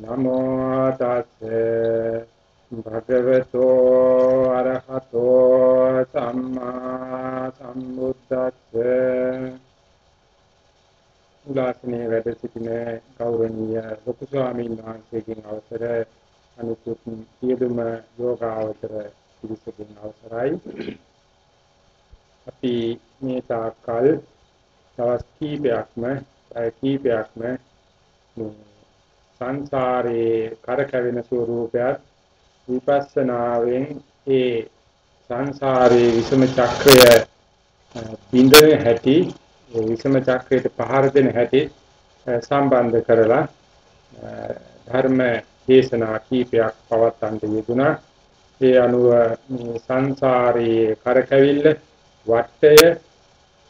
නමෝ තස්සේ භගවතෝ අරහතෝ සම්මා සම්බුද්දස්සේ උලාසනේ වැඩ සිටින ගෞරවනීය ලොකු ස්වාමීන් වහන්සේගෙන් අවසර අනුකුත් සියලුම යෝගාවචර පිරිසකින් අවසරයි. අපි මේ තාක්කල් දවස් කීපයක්ම කීපයක්ම සංසාරේ කරකැවෙන ස්වરૂපයත් විපස්සනාවෙන් ඒ සංසාරේ විසම චක්‍රය බින්දන හැටි ඒ විසම චක්‍රයට පහර දෙන හැටි සම්බන්ධ කරලා ධර්ම දේශනා කීපයක් පවත්වන්න යෙදුණා. ඒ අනුව මේ සංසාරයේ කරකැවිල්ල වටය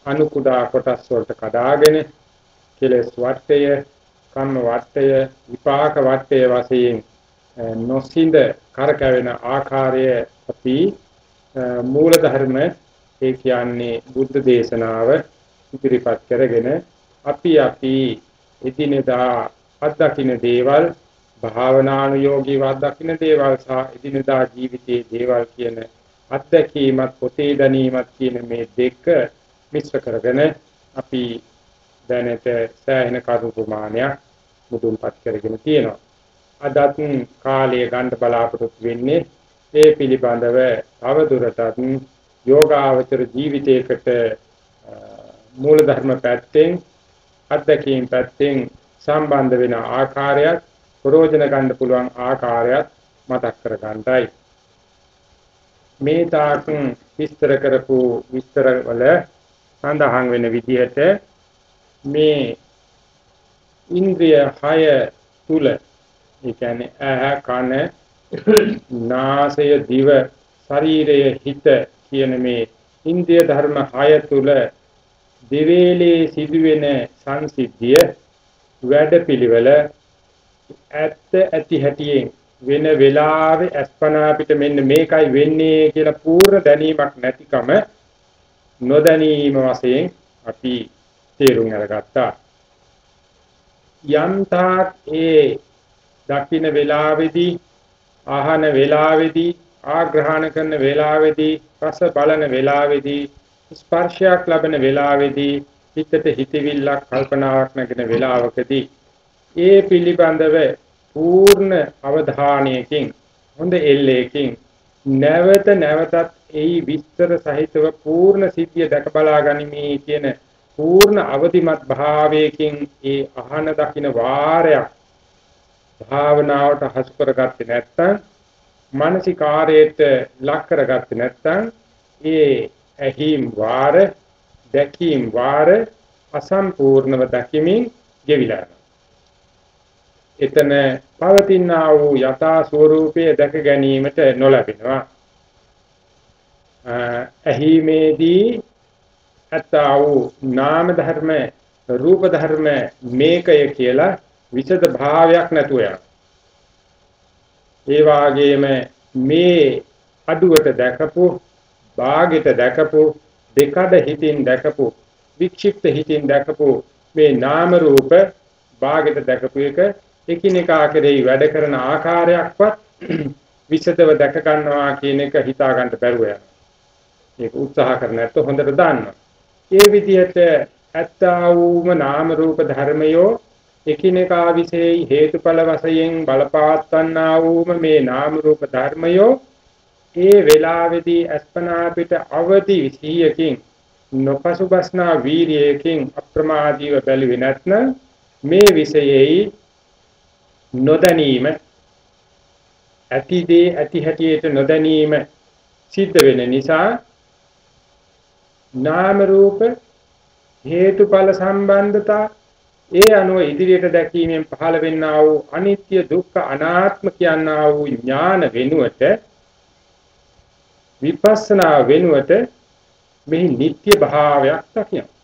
අනුකුඩා කොටස් වලට කඩාගෙන කෙලස් වටය කම්ම වටය විපාක වටය වශයෙන් නොසින්ද කරකැවෙන ආකාරය අපි මූල ධර්ම ඒ කියන්නේ බුද්ධ දේශනාව ඉදිරිපත් කරගෙන අපි අපි එදිනෙදා අත්දකින්න දේවල් භාවනානුයෝගීව අත්දකින්න දේවල් සහ එදිනෙදා ජීවිතයේ දේවල් කියන අත්දැකීමත් පොතේ දැනීමත් කියන මේ දෙක මිශ්‍ර කරගෙන අපි දැනට සෑහෙන කරුණු ප්‍රමාණයක් මුදුන්පත් කරගෙන තියෙනවා. අදත් කාලය ගන්න බලාපොරොත්තු වෙන්නේ ඒ පිළිබඳව තවදුරටත් යෝගාවචර ජීවිතයකට මූලධර්ම පැත්තෙන් අත්දැකීම් පැත්තෙන් සම්බන්ධ වෙන ආකාරයක් ප්‍රෝජන ගන්න පුළුවන් ආකාරයක් මතක් කර ගන්නයි මේ තාක් විස්තර කරපු විස්තර වල සඳහන් වෙන විදිහට මේ ඉන්ද්‍රිය 6 තුල ඒ කියන්නේ ඇහ කන නාසය දිව ශරීරය හිත කියන මේ ඉන්ද්‍රිය ධර්ම 6 තුල දෙවේලේ සිදුවෙන සංසිද්ධිය වැඩපිළිවෙල ඇත්ත ඇති හැටියෙන් වෙන වෙලාවේ අස්පනා පිට මෙන්න මේකයි වෙන්නේ කියලා පූර්ණ දැනීමක් නැතිකම නොදැනීම වශයෙන් අපි තේරුම් අරගත්තා. යම්තාක් ඒ දකින්න වේලාවේදී ආහන වේලාවේදී ආග්‍රහණ කරන වේලාවේදී රස බලන වේලාවේදී ස්පර්ශයක් ලබන වේලාවේදී හිතට හිතවිල්ලක් කල්පනාවක් නැගෙන වේලාවකදී ඒ පිළිබඳව පූර්ණ අවධානයකින් හොඳ එල්ලේකින් නැවත නැවතත් ඒ විස්තර සහිතව පූර්ණ සිද්ධිය දැක බලා ගනිමි කියන පූර්ණ අවදිමත් භාවයකින් ඒ අහන දකින්න වාරයක් භාවනාවට හසු කරගත්තේ නැත්නම් මානසිකාරයට ලක් කරගත්තේ නැත්නම් ඒ ඇහිම් වාර දැකීම් වාර අසම්පූර්ණව දැකීමෙන් ගෙවිලා එතන පවතිනා වූ යථා ස්වરૂපයේ දැක ගැනීමට නොලැබෙනවා. ඇහිමේදී ඇත්තා වූ නාම ධර්ම රූප ධර්ම මේකය කියලා විෂද භාවයක් නැතුව යන. ඒ වාගේම මේ අඩුවට දැකපු, භාගෙට දැකපු, දෙකඩ හිතින් දැකපු, වික්ෂිප්ත හිතින් දැකපු මේ නාම රූප භාගෙට දැකපු එක එකිනෙකා කෙරෙහි වැඩ කරන ආකාරයක්වත් විෂදව දැක ගන්නවා කියන එක හිතා ගන්න බැරුව යනවා. ඒක උත්සාහ කර නැත්නම් හොඳට දන්නවා. ඒ විදිහට ඇත්තා වූම නාම රූප ධර්මයෝ එකිනෙකා විශේෂ හේතුඵල වශයෙන් බලපාත්වන්නා වූම මේ නාම රූප ධර්මයෝ ඒ වේලාවේදී අස්පනා පිට අවදි විසියකින් නොපසුබස්නා වීර්යයකින් අප්‍රමාදීව බැලුවේ නැත්නම් මේ විෂයෙහි නොදැනීම ඇතිදී ඇති හැටියට නොදැනීම සිද්ධ වෙන නිසා නාම රූප හේතුඵල සම්බන්ධතා ඒ අනුව ඉදිරියට දැකීමෙන් පහළ වෙන්නා වූ අනිත්‍ය දුක්ඛ අනාත්ම කියනා වූ ඥාන වෙනුවට විපස්සනා වෙනුවට මෙහි නිට්ටය භාවයක් දකිනවා.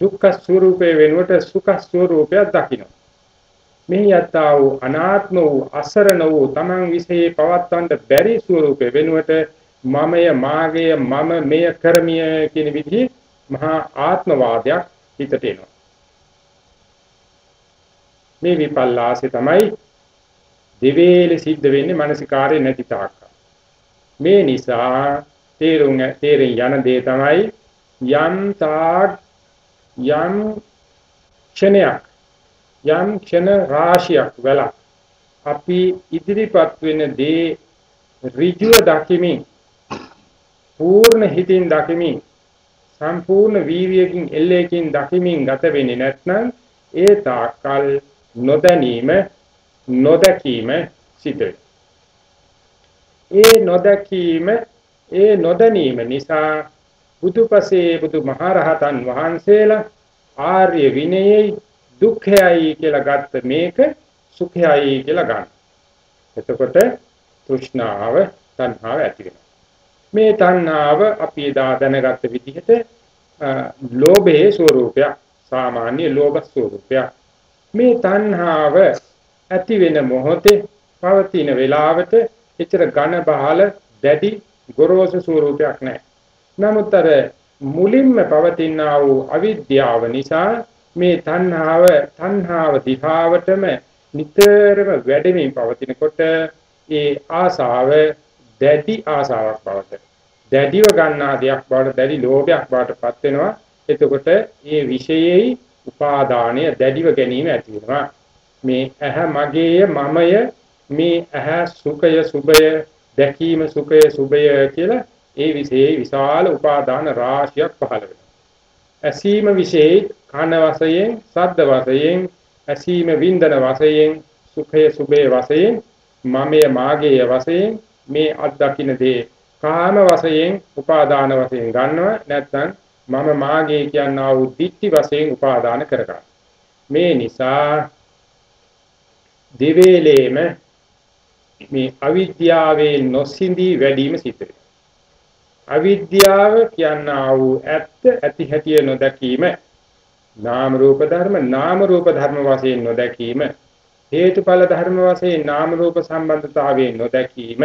දුක්ඛ ස්වરૂපේ වෙනුවට සුඛ ස්වરૂපයක් දකිනවා. මෙහි යත්තා වූ අනාත්ම වූ අසරණ වූ තමන් විසේ පවත්වන්න බැරි ස්වરૂපේ වෙනුවට මමය මාගය මම මෙය කරමිය කියන විදිහේ මහා ආත්මවාදයක් හිතට එනවා. මේ විපල්ලාසෙ තමයි දෙවේලෙ සිද්ධ වෙන්නේ මානසිකාරය නැති තාක්ක. මේ නිසා තේරුම් තේරෙන් යන දේ තමයි යම් තාක් යම් ක්ෂණයක් යම් ක්ෂණ රාශියක් වෙලා අපි ඉදිරිපත් වෙන දේ ඍජුව දකිමින් පූර්ණ හිතින් දකිමින් සම්පූර්ණ වීර්යයෙන් එල්ලේකින් දකිමින් ගත වෙන්නේ නැත්නම් ඒ තාක්කල් නොදැනීම නොදකීම සිදු ඒ නොදකීම ඒ නොදැනීම නිසා බුදුපසේ බුදුමහරහතන් වහන්සේලා ආර්ය විනයයි දුක්ඛයයි කියලා ගත්ත මේක සුඛයයි කියලා ගන්න. එතකොට තෘෂ්ණාව තණ්හාව ඇති වෙනවා. මේ තණ්හාව අපි එදා දැනගත්ත විදිහට ලෝභයේ ස්වરૂපය සාමාන්‍ය ලෝභ ස්වરૂපය මේ තණ්හාව ඇති වෙන මොහොතේ පවතින වේලාවට එතර ඝන බහල දැඩි ගොරෝසු ස්වરૂපයක් නැහැ. නමුත් අර මුලින්ම පවතිනා වූ අවිද්‍යාව නිසා මේ තණ්හාව තණ්හාව දිහාවටම නිතරම වැඩෙමින් පවතිනකොට ඒ ආසාව දැඩි ආසාවක් බවට. දැඩිව ගන්නා දෙයක් බවට දැඩි ලෝභයක් බවට පත් වෙනවා. එතකොට මේ විශේෂයි උපාදානය දැඩිව ගැනීම ඇති වෙනවා. මේ ඇහැ මගේය මමය මේ ඇහැ සුඛය සුභය දැකීම සුඛය සුභය කියලා ඒ විශේෂ විශාල උපාදාන රාශියක් පහළ වෙනවා. ඇසීම විශේෂ කන වශයෙන් සද්ද වශයෙන් ඇසීම වින්දන වශයෙන් සුඛය සුභය වශයෙන් මමය මාගේ වශයෙන් මේ අත්දකින්න දේ කාම වශයෙන් උපාදාන වශයෙන් ගන්නවා නැත්නම් මම මාගේ කියනා වූ ditthi වශයෙන් උපාදාන කරගන්න. මේ නිසා දිවේලේම මේ අවිද්‍යාවේ නොසිඳී වැඩිම සිද්ධ වෙනවා. අවිද්‍යාව කියනා වූ ඇත්ත ඇති හැටිය නොදැකීම නාම රූප ධර්ම නාම රූප ධර්ම වශයෙන් නොදැකීම හේතුඵල ධර්ම වශයෙන් නාම රූප සම්බන්ධතාවයෙන් නොදැකීම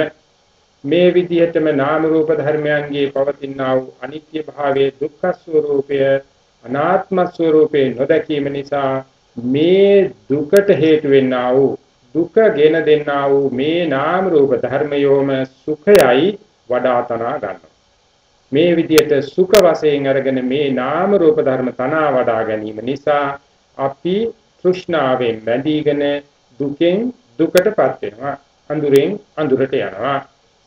මේ විදිහටම නාම රූප ධර්මයන්ගේ පවතිනා වූ අනිත්‍ය භාවයේ දුක්ඛ ස්වરૂපය අනාත්ම ස්වરૂපේ නොදැකීම නිසා මේ දුකට හේතු වෙන්නා වූ දුක ගෙන දෙන්නා වූ මේ නාම රූප ධර්මයෝම සුඛයයි වඩා තනා ගන්නවා. මේ විදිහට සුඛ වශයෙන් අරගෙන මේ නාම රූප ධර්ම තනා වඩා ගැනීම නිසා අපි තෘෂ්ණාවෙන් බැඳීගෙන දුකෙන් දුකටපත් වෙනවා. අඳුරෙන් අඳුරට යනවා.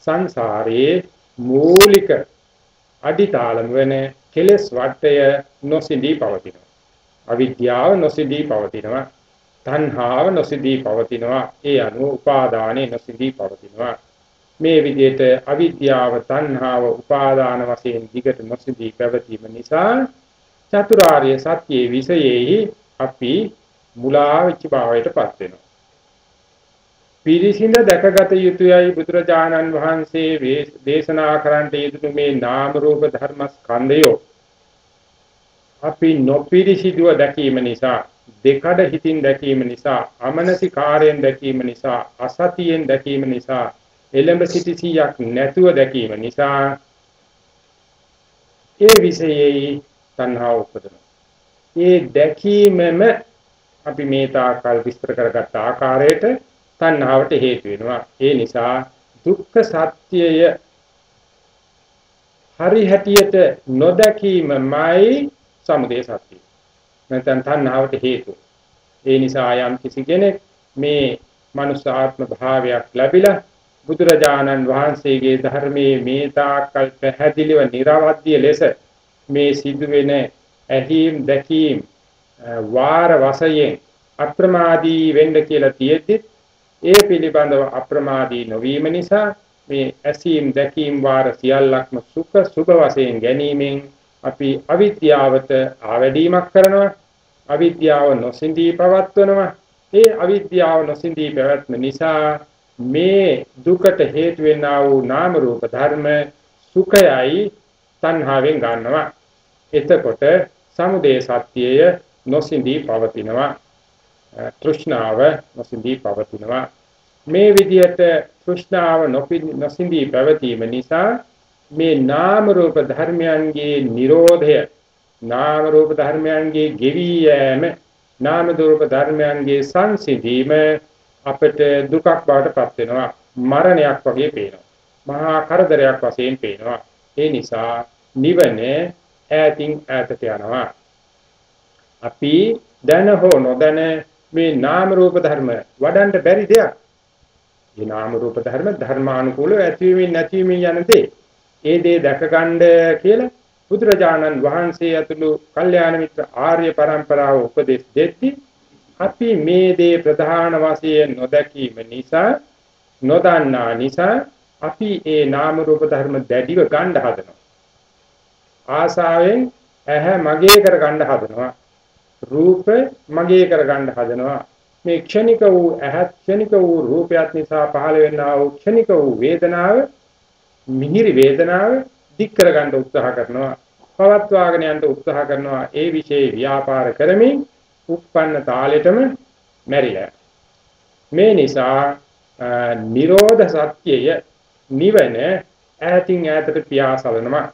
සංසාරයේ මූලික අඩිතාලම වෙන කෙලස් වටය නොසිඳී පවතිනවා. අවිද්‍යාව නොසිඳී පවතිනවා. තණ්හාව නොසිඳී පවතිනවා. ඒ අනුව උපාදානෙ නොසිඳී පවතිනවා. මේ විදිහට අවිද්‍යාව තණ්හාව උපාදාන වශයෙන් දිගට නොසිඳී පැවතීම නිසා චතුරාර්ය සත්‍යයේ විෂයෙහි අපි මුලා වෙච්ච භාවයටපත් වෙනවා. පිරිසිඳ දැකගත යුතුයයි බුදුරජාණන් වහන්සේ දේශනා කරන්නට යෙදුණු මේ නාම රූප ධර්ම ස්කන්ධය අපි නොපිරිසිදුව දැකීම නිසා දෙකඩ හිතින් දැකීම නිසා අමනසිකාරයෙන් දැකීම නිසා අසතියෙන් දැකීම නිසා එළඹ සිටි සියක් නැතුව දැකීම නිසා ඒ විෂයෙහි තණ්හාව උපදිනවා. ඒ දැකීමම අපි මේ තාකල් විස්තර කරගත් ආකාරයට තණ්හාවට හේතු වෙනවා. ඒ නිසා දුක්ඛ සත්‍යය හරි හැටියට නොදැකීමමයි සමුදය සත්‍යය. නැත්නම් තණ්හාවට හේතුව. ඒ නිසා යම් කිසි කෙනෙක් මේ මනුස්ස ආත්ම භාවයක් ලැබිලා බුදුරජාණන් වහන්සේගේ ධර්මයේ මේ තාක්කල් පැහැදිලිව නිර්වද්‍ය ලෙස මේ සිදුවෙන ඇහිම් දැකීම් වාර වශයෙන් අප්‍රමාදී වෙන්න කියලා තියෙද්දි ඒ පිළිබඳව අප්‍රමාදී නොවීම නිසා මේ ඇසීම් දැකීම් වාර සියල්ලක්ම සුඛ සුභ වශයෙන් ගැනීමෙන් අපි අවිද්‍යාවට ආවැඩීමක් කරනවා අවිද්‍යාව නොසිඳී පවත්වනවා. ඒ අවිද්‍යාව නොසිඳී පැවැත්ම නිසා මේ දුකට හේතු වෙනා වූ නාම රූප ධර්ම සුඛයයි තණ්හාවෙන් ගන්නවා. එතකොට සමුදය සත්‍යය නොසිඳී පවතිනවා. Eh, තෘෂ්ණාව නොසිඳී පවතිනවා. මේ විදිහට තෘෂ්ණාව නොසිඳී පැවතීම නිසා මේ නාම රූප ධර්මයන්ගේ Nirodhaය නාම රූප ධර්මයන්ගේ ගෙවි යෑම නාම රූප ධර්මයන්ගේ සංසිඳීම අපිට දුකක් බවට පත් වෙනවා. මරණයක් වගේ පේනවා. මහා කරදරයක් වශයෙන් පේනවා. ඒ නිසා නිවන ඈතින් ඈතට යනවා. අපි දැන හෝ නොදැන මේ නාම රූප ධර්ම වඩන්න බැරි දෙයක්. මේ නාම රූප ධර්ම ධර්මානුකූලව ඇතිවීමෙන් නැතිවීමෙන් යන දේ. ඒ දේ දැකගන්න කියලා බුදුරජාණන් වහන්සේ ඇතුළු කල්යාණ මිත්‍ර ආර්ය પરම්පරාව උපදෙස් දෙtti අපි මේ දේ ප්‍රධාන වශයෙන් නොදැකීම නිසා නොදන්නා නිසා අපි ඒ නාම රූප ධර්ම දැඩිව ගන්න හදනවා. ආසාවෙන් ඇහැ මගේ කර ගන්න හදනවා. රූප මගේ කර ගන්න හදනවා. මේ ක්ෂණික වූ ඇහත් ක්ෂණික වූ රූපයත් නිසා පහළ වෙනා වූ ක්ෂණික වූ වේදනාව මිහිරි වේදනාව දික් කර ගන්න උත්සාහ කරනවා. පවත්වාගෙන යන්න උත්සාහ කරනවා ඒ વિશે ව්‍යාපාර කරමින් උප්පන්න තාලෙටම මැරිලා. මේ නිසා නිරෝධ සත්‍යය නිවන ඈතින් ඈතට පියාසලනවා.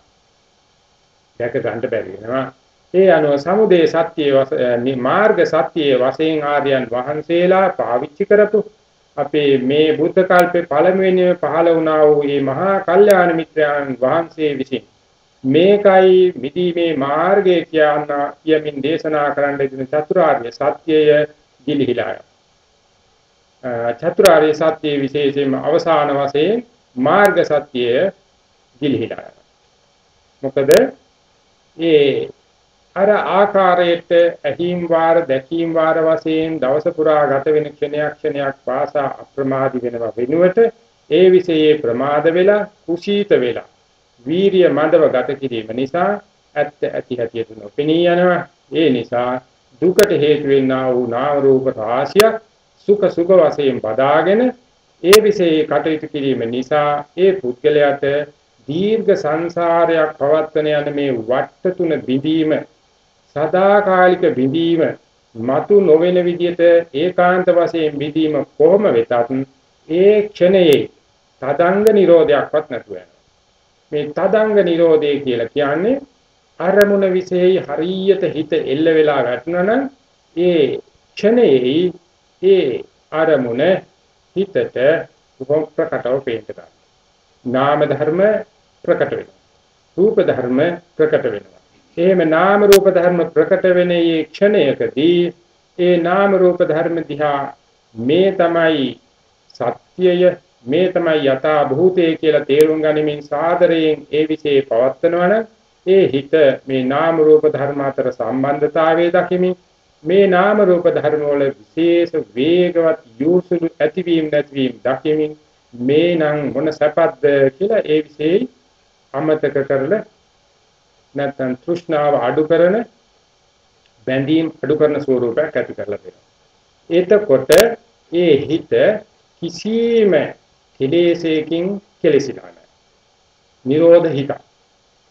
දැක ගන්න බැරි වෙනවා. ඒ අනුව සමුදේ සත්‍යයේ මාර්ග සත්‍යයේ වශයෙන් ආර්යයන් වහන්සේලා පාවිච්චි කරපු අපේ මේ බුද්ධ කල්පේ පළමුවෙනිම පහළ වුණා වූ මේ මහා කල්යාණ මිත්‍රයන් වහන්සේ විසින්. මේකයි මිදීමේ මාර්ගය කියන යමින් දේශනා කරන්න ඉදින චතුරාර්ය සත්‍යය දිලිහිලා චතුරාර්ය සත්‍ය විශේෂයෙන්ම අවසාන වශයෙන් මාර්ග සත්‍යය දිලිහිලා මොකද ඒ අර ආකාරයට ඇහිම් වාර දැකීම් වාර වශයෙන් දවස පුරා ගත වෙන ක්ෂණයක් ක්ෂණයක් පාසා අප්‍රමාදී වෙනවා වෙනුවට ඒ විෂයේ ප්‍රමාද වෙලා කුසීත වෙලා වීරිය මදව ගත කිරීම නිසා ඇත්ත ඇති හැටියට නොපෙනී යනවා. ඒ නිසා දුකට හේතු වෙන්නා වූ නාම රූප රාශියක් සුඛ සුඛ වශයෙන් බදාගෙන ඒ විශේෂ කටයුතු කිරීම නිසා ඒ පුද්ගලයාට දීර්ඝ සංසාරයක් පවත්වන යන මේ වට තුන බිඳීම සදාකාලික බිඳීම මතු නොවන විදිහට ඒකාන්ත වශයෙන් බිඳීම කොහොම වෙතත් ඒ ක්ෂණයේ තදංග නිරෝධයක්වත් නැතුව යනවා මේ තදංග නිරෝධය කියලා කියන්නේ අරමුණ විශේෂයි හරියට හිත එල්ල වෙලා වැටුණා ඒ ක්ෂණයේ ඒ අරමුණ හිතට උපම ප්‍රකටව පේන්න ගන්නවා. නාම ධර්ම ප්‍රකට වෙනවා. රූප ධර්ම ප්‍රකට වෙනවා. එහෙම නාම රූප ධර්ම ප්‍රකට වෙන මේ ක්ෂණයකදී ඒ නාම රූප ධර්ම දිහා මේ තමයි සත්‍යය මේ තමයි යථා භූතය කියලා තේරුම් ගනිමින් සාදරයෙන් ඒ વિશે පවත්නවන ඒ හිත මේ නාම රූප ධර්ම අතර සම්බන්ධතාවයේ දකිමින් මේ නාම රූප ධර්ම වල විශේෂ වේගවත් යොසුළු ඇතිවීම නැතිවීම දකිමින් මේ නම් මොන සපද්ද කියලා ඒ વિશે අමතක කරලා නැත්නම් තෘෂ්ණාව අඩු කරන බැඳීම් අඩු කරන ස්වරූපයක් ඇති කරලා දෙනවා. එතකොට ඒ හිත කිසිම කෙලෙසයකින් කෙලෙසිලා නැහැ. නිරෝධ හිත.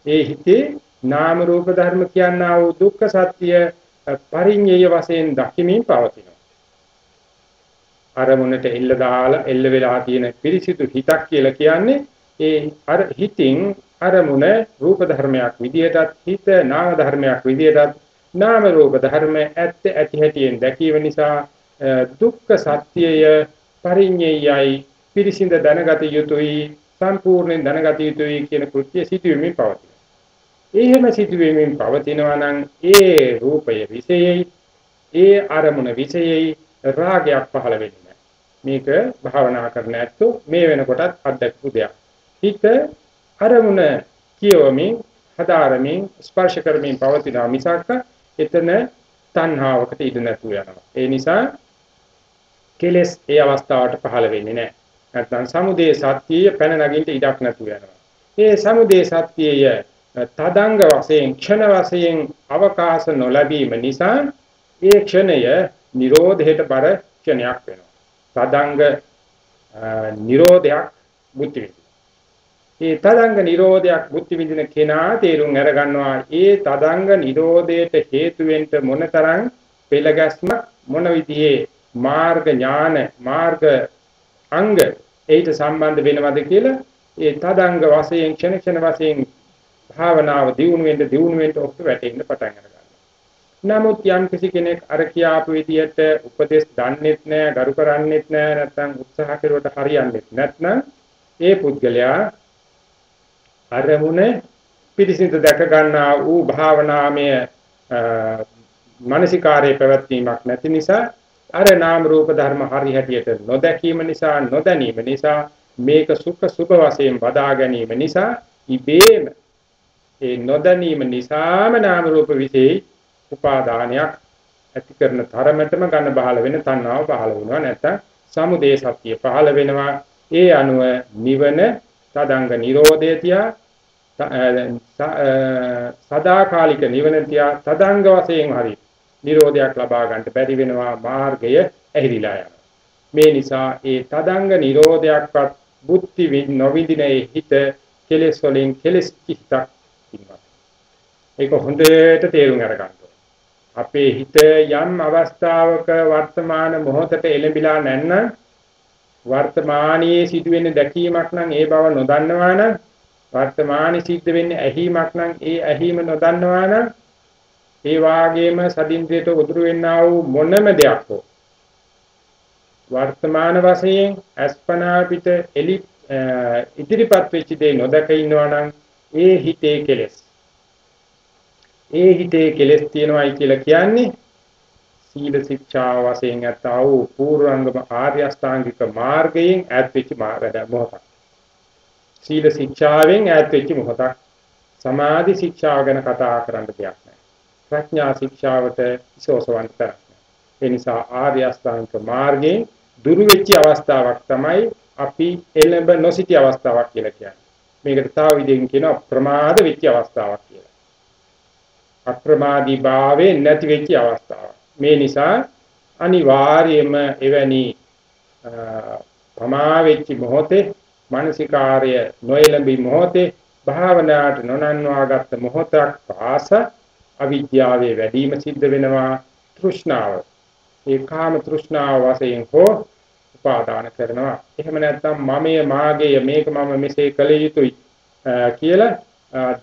ඒ හිතේ නාම රූප ධර්ම කියනා වූ දුක්ඛ සත්‍ය පරිඤ්ඤය වශයෙන් දකිමින් පවතිනවා. අරමුණට එල්ල දාලා එල්ල වෙලා තියෙන පිරිසිදු හිතක් කියලා කියන්නේ ඒ අර හිතින් අරමුණ රූප ධර්මයක් විදියටත් හිත නාම ධර්මයක් විදියටත් නාම රූප ධර්ම ඇත්ත ඇති හැටියෙන් දැකීම නිසා දුක්ඛ සත්‍යය පරිඤ්ඤයයි පිරිසිඳ දැනගත යුතුයි සම්පූර්ණයෙන් දැනගත යුතුයි කියන කෘත්‍ය සිටුවීමෙන් පවතින. එහෙම සිටුවීමෙන් පවතිනවා නම් ඒ රූපය විශේෂයි ඒ අරමුණ විශේෂයි රාගයක් පහළ වෙන්නේ මේක භාවනා කරන්න ඇත්තෝ මේ වෙනකොටත් අත්දැකපු දෙයක්. හිත අරමුණ කියවමින් හදාරමින් ස්පර්ශ කරමින් පවතිනා මිසක් එතන තණ්හාවකට ඉඩ නැතුව යනවා. ඒ නිසා කෙලස් ඒ අවස්ථාවට පහළ වෙන්නේ නැහැ. නැත්නම් සමුදේ සත්‍යය පැන නගින්න ඉඩක් නැතුව යනවා. මේ සමුදේ සත්‍යය තදංග වශයෙන් ක්ෂණ වශයෙන් අවකාශ නොලැබීම නිසා ඒ ක්ෂණය නිරෝධයට බර ක්ෂණයක් වෙනවා. තදංග නිරෝධයක් බුද්ධ විදින. ඒ තදංග නිරෝධයක් බුද්ධ විදින කෙනා තේරුම් අරගන්නවා ඒ තදංග නිරෝධයට හේතු වෙන්න මොනතරම් පෙළගැස්ම මොන විදිහේ මාර්ග ඥාන මාර්ග අංග ඒට සම්බන්ධ වෙනවද කියලා ඒ තදංග වශයෙන් ක්ෂණ ක්ෂණ වශයෙන් භාවනාව දියුණු වෙන්න දියුණු වෙන්න ඔක්කො වැටෙන්න පටන් ගන්නවා. නමුත් යම් කිසි කෙනෙක් අර කියාපු විදියට උපදේශ දන්නෙත් නැහැ, ගරු කරන්නෙත් නැහැ, නැත්නම් උත්සාහ කරුවට හරියන්නේත් නැත්නම් ඒ පුද්ගලයා අරමුණ පිරිසිදු දැක ගන්නා වූ භාවනාමය මානසිකාරයේ පැවැත්වීමක් නැති නිසා අර නාම රූප ධර්ම හරි හැටියට නොදැකීම නිසා නොදැනීම නිසා මේක සුඛ සුභ වශයෙන් බදා ගැනීම නිසා ඉබේම ඒ නොදැනීම නිසාම නාම රූප විශේෂ උපාදානයක් ඇති කරන තරමටම ගන්න බහල වෙන තණ්හාව පහළ වෙනවා නැත්නම් සමුදේ සත්‍ය පහළ වෙනවා. ඒ අනුව නිවන තදංග නිරෝධය තියා සදාකාලික නිවන තියා තදංග වශයෙන් හරි නිරෝධයක් ලබා ගන්නට බැරි වෙනවා මාර්ගය ඇහිරිලා යනවා. මේ නිසා ඒ තදංග නිරෝධයක්වත් බුද්ධි නොවිදිනේ හිත කෙලෙස් වලින් කෙලෙස් කිහිපක් ඉන්නවා. ඒක හොඳට තේරුම් අරගන්න අපේ හිත යම් අවස්ථාවක වර්තමාන මොහොතට එළඹිලා නැත්නම් වර්තමානයේ සිදුවෙන දැකීමක් නම් ඒ බව නොදන්නවා නම් වර්තමානයේ සිද්ධ වෙන්නේ ඇහිීමක් නම් ඒ ඇහිීම නොදන්නවා නම් ඒ වාගේම සදින්ද්‍රයට උදුරු වෙන්නා වූ මොනම දෙයක් හෝ වර්තමාන වශයෙන් අස්පනා පිට එලි ඉදිරිපත් වෙච්ච දේ නොදක ඉන්නවා නම් ඒ හිතේ කෙලෙස්. ඒ හිතේ කෙලෙස් තියෙනවායි කියලා කියන්නේ සීල ශික්ෂා වශයෙන් ඇත්තා වූ පූර්වංගම ආර්ය අෂ්ටාංගික මාර්ගයෙන් ඈත් වෙච්ච මොහොතක්. සීල ශික්ෂාවෙන් ඈත් වෙච්ච මොහොතක්. සමාධි ශික්ෂාව ගැන කතා කරන්න දෙයක් නැහැ. ප්‍රඥා ශික්ෂාවට ඉසෝසවන්ත නැහැ. ඒ නිසා ආර්ය අෂ්ටාංගික මාර්ගයෙන් දුරු වෙච්ච අවස්ථාවක් තමයි අපි එළඹ නොසිටි අවස්ථාවක් කියලා කියන්නේ. මේකට තව විදිහකින් කියනවා ප්‍රමාද වෙච්ච අවස්ථාවක් කියලා. අප්‍රමාදී භාවයේ නැති වෙච්ච අවස්ථාව. මේ නිසා අනිවාර්යයෙන්ම එවැනි පමා වෙච්ච මොහොතේ මානසිකාර්ය නොයලඹි මොහොතේ භාවනාවට නොනන්වාගත් මොහොතක් පාස අවිද්‍යාවේ වැඩිම සිද්ධ වෙනවා තෘෂ්ණාව. ඒ කාම තෘෂ්ණාව වශයෙන් හෝ උපාදාන කරනවා. එහෙම නැත්නම් මමයේ මාගේ මේක මම මෙසේ කළ යුතුයි කියලා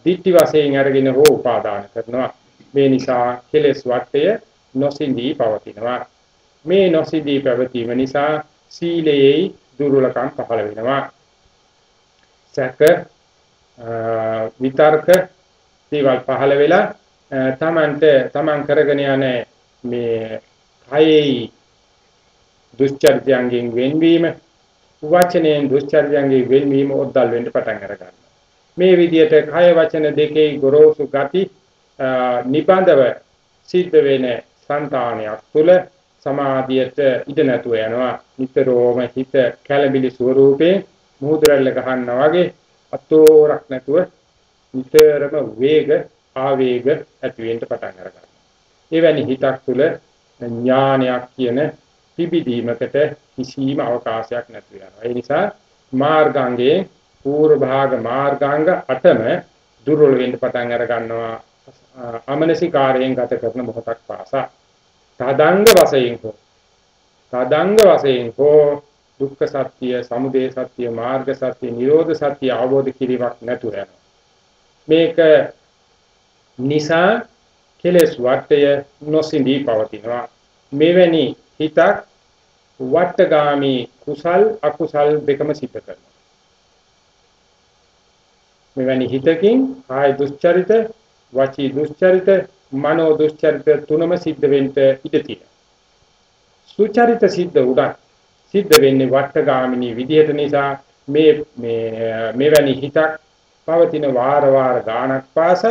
දිට්ටි වශයෙන් අරගෙන හෝ උපාදාන කරනවා. මේ නිසා කෙලෙස් වටය නොසිඳී පවතිනවා. මේ නොසිඳී පැවතීම නිසා සීලයේ දුර්වලකම් පහළ වෙනවා. සැක විතර්ක දේවල් පහළ වෙලා තමන්ට තමන් කරගෙන යන මේ කයෙහි දුස්චර්යයන්ගෙන් වෙන්වීම වචනයෙන් දුස්චර්යයන්ගෙන් වෙන්වීම ඔද්දල් වෙන්න පටන් අර ගන්නවා. මේ විදිහට කය වචන දෙකේ ගොරෝසු ගති නිබඳව සිද්ධ වෙන సంతානයක් තුළ සමාධියට ඉඩ නැතුව යනවා නිතරම හිත කැළඹිලි ස්වරූපේ මුහුදරල්ල ගහන්නා වගේ අතෝරක් නැතුව නිතරම වේග ආවේග ඇති වෙන්න පටන් අරගන්නවා. එවැනි හිතක් තුළ ඥානයක් කියන පිබිදීමකට කිසිම අවකාශයක් නැති වෙනවා. ඒ නිසා මාර්ගාංගයේ පූර්ව භාග මාර්ගාංග 8ම දුර්වල වෙන්න පටන් අර ගන්නවා අමනසිකාරයෙන් ගත කරන මොහොතක් පාසා තදංග වශයෙන් හෝ තදංග වශයෙන් හෝ දුක්ඛ සත්‍ය, සමුදය සත්‍ය, මාර්ග සත්‍ය, නිරෝධ සත්‍ය අවබෝධ කිරීමක් නැතුව යනවා. මේක නිසා කෙලස් වටය නොසිඳී පවතිනවා. මෙවැනි හිතක් වට්ටගාමි කුසල් අකුසල් දෙකම සිද්ධ කරනවා. මෙවැනි හිතකින් ආය දුස්චරිත, වචී දුස්චරිත, මනෝ දුස්චරිත තුනම සිද්ධ වෙන්න ඉඩ තියෙනවා. සුචරිත සිද්ධ උඩක් සිද්ධ වෙන්නේ වට්ටගාමිනී විදිහට නිසා මේ මේ මෙවැනි හිතක් පවතින වාර වාර ගානක් පාස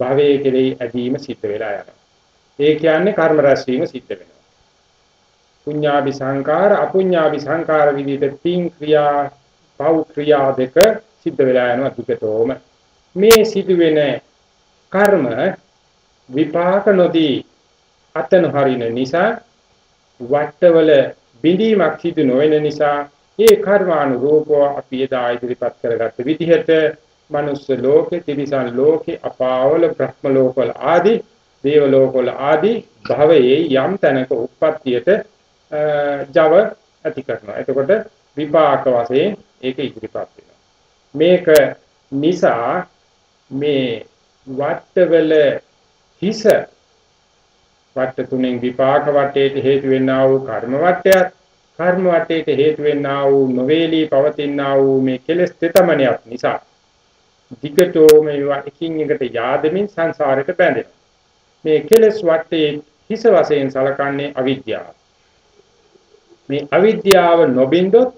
භවයේ කෙරෙහි ඇදීම සිද්ධ වෙලා යනවා. ඒ කියන්නේ කර්ම රැස්වීම සිද්ධ වෙනවා. පුඤ්ඤාභි සංකාර අපුඤ්ඤාභි සංකාර විදිහට තින් ක්‍රියා පව් ක්‍රියා දෙක සිද්ධ වෙලා යනවා දුකතෝම මේ සිදුවෙන කර්ම විපාක නොදී අතන හරින නිසා වට්ටවල බිඳීමක් සිදු නොවන නිසා ඒ කර්මානුරූපව අපි එදා ඉදිරිපත් කරගත්ත විදිහට මනුස්ස ලෝකේ තිරිසන් ලෝකේ අපාවල බ්‍රහ්ම ලෝකවල ආදී දේව ලෝකවල ආදී භවයේ යම් තැනක උප්පත්තියට ජව ඇති කරනවා. එතකොට විපාක වශයෙන් ඒක ඉදිරිපත් වෙනවා. මේක නිසා මේ වට්ටවල හිස වට තුනෙන් විපාක වටේට හේතු වෙන්නා වූ කර්ම වටයත් කර්ම වටේට හේතු වෙන්නා වූ නොවේලී පවතිනා වූ මේ කෙලෙස් තෙතමනියක් නිසා දිගටම මේවා එකින් එකට යාදමින් සංසාරයට බැඳෙනවා. මේ කෙලෙස් වටේ හිස වශයෙන් සලකන්නේ අවිද්‍යාව. මේ අවිද්‍යාව නොබින්දොත්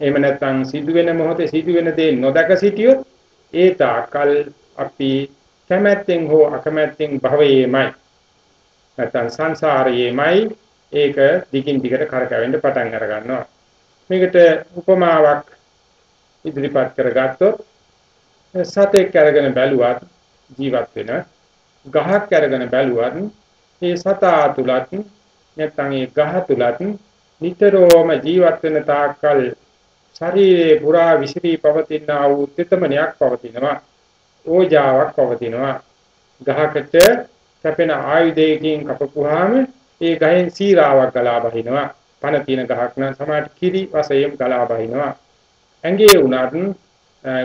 එහෙම නැත්නම් සිදුවෙන මොහොතේ සිදුවෙන දේ නොදක සිටියොත් ඒ තාකල් අපි කැමැත්තෙන් හෝ අකමැත්තෙන් භවයේමයි. නැත්නම් සංසාරයේමයි ඒක දිගින් දිගට කරකැවෙන්න පටන් අර ගන්නවා මේකට උපමාවක් ඉදිරිපත් කරගත්තොත් සතෙක් අරගෙන බැලුවත් ජීවත් වෙන ගහක් අරගෙන බැලුවත් ඒ සතා තුලත් නැත්නම් ඒ ගහ තුලත් නිතරම ජීවත් වෙන තාක්කල් ශරීරේ පුරා විසිරී පවතිනා වූ තෙතමනයක් පවතිනවා. ඕජාවක් පවතිනවා. ගහකට කැපෙන ආයුධයකින් කපපුවාම ඒ ගහෙන් සීරාවක් ගලා බහිනවා. පණ තියෙන ගහක් නම් සමහර කිරි වශයෙන් ගලා බහිනවා. ඇඟේ උනත්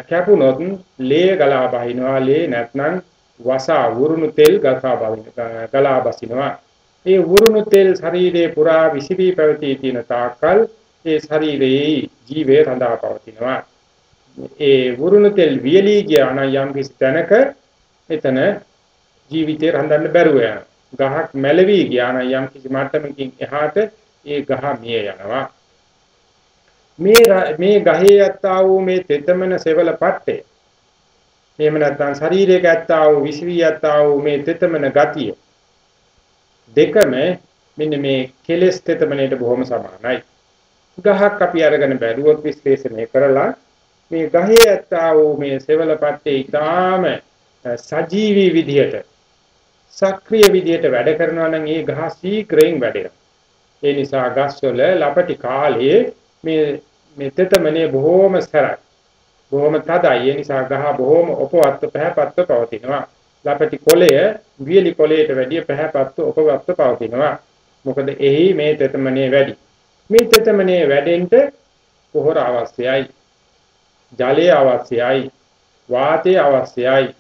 කැපුණොත් ලේ ගලා බහිනවා. ලේ නැත්නම් වසා වුරුණු තෙල් ගලා බසිනවා. ඒ වුරුණු තෙල් ශරීරයේ පුරා විසිරී පැවතී තියෙන තාක්කල් ඒ ශරීරයේ ජීවය රඳා පවතිනවා. ඒ වුරුණු තෙල් වියලී ගියා නම් යම් කිසි තැනක එතන ජීවිතේ රඳන්න බැරුව යනවා. ගහක් මැලවි ගියා නම් යම් කිසි මට්ටමකින් එහාට ඒ ගහ මිය යනවා. මේ මේ ගහේ යත්තා වූ මේ තෙතමන සෙවල පට්ටේ එහෙම නැත්නම් ශරීරයක ඇත්තා වූ විශ්වී ඇත්තා වූ මේ තෙතමන ගතිය දෙකම මෙන්න මේ කෙලස් තෙතමනේට බොහොම සමානයි. ගහක් අපි අරගෙන බැලුවොත් විශ්ලේෂණය කරලා මේ ගහේ ඇත්තා වූ මේ සෙවලපත්තේ ඊටාම සජීවී විදියට සක්‍රීය විදියට වැඩ කරනවා නම් ඒ ගහ ශීඝ්‍රයෙන් වැඩෙනවා. ඒ නිසා ගස්වල ලපටි කාලයේ මේ මේ තෙතමනේ බොහොම ස්ථරයි. බොහොම තදයි. ඒ නිසා ගහ බොහොම උපවත්ව පැහැපත්ව පවතිනවා. ලපටි කොළය වියලි කොළයට වැඩිය පැහැපත්ව උපවත්ව පවතිනවා. මොකද එහි මේ තෙතමනේ වැඩි. මේ තෙතමනේ වැඩෙන්න පොහොර අවශ්‍යයි. ජලය අවශ්‍යයි. වාතය අවශ්‍යයි.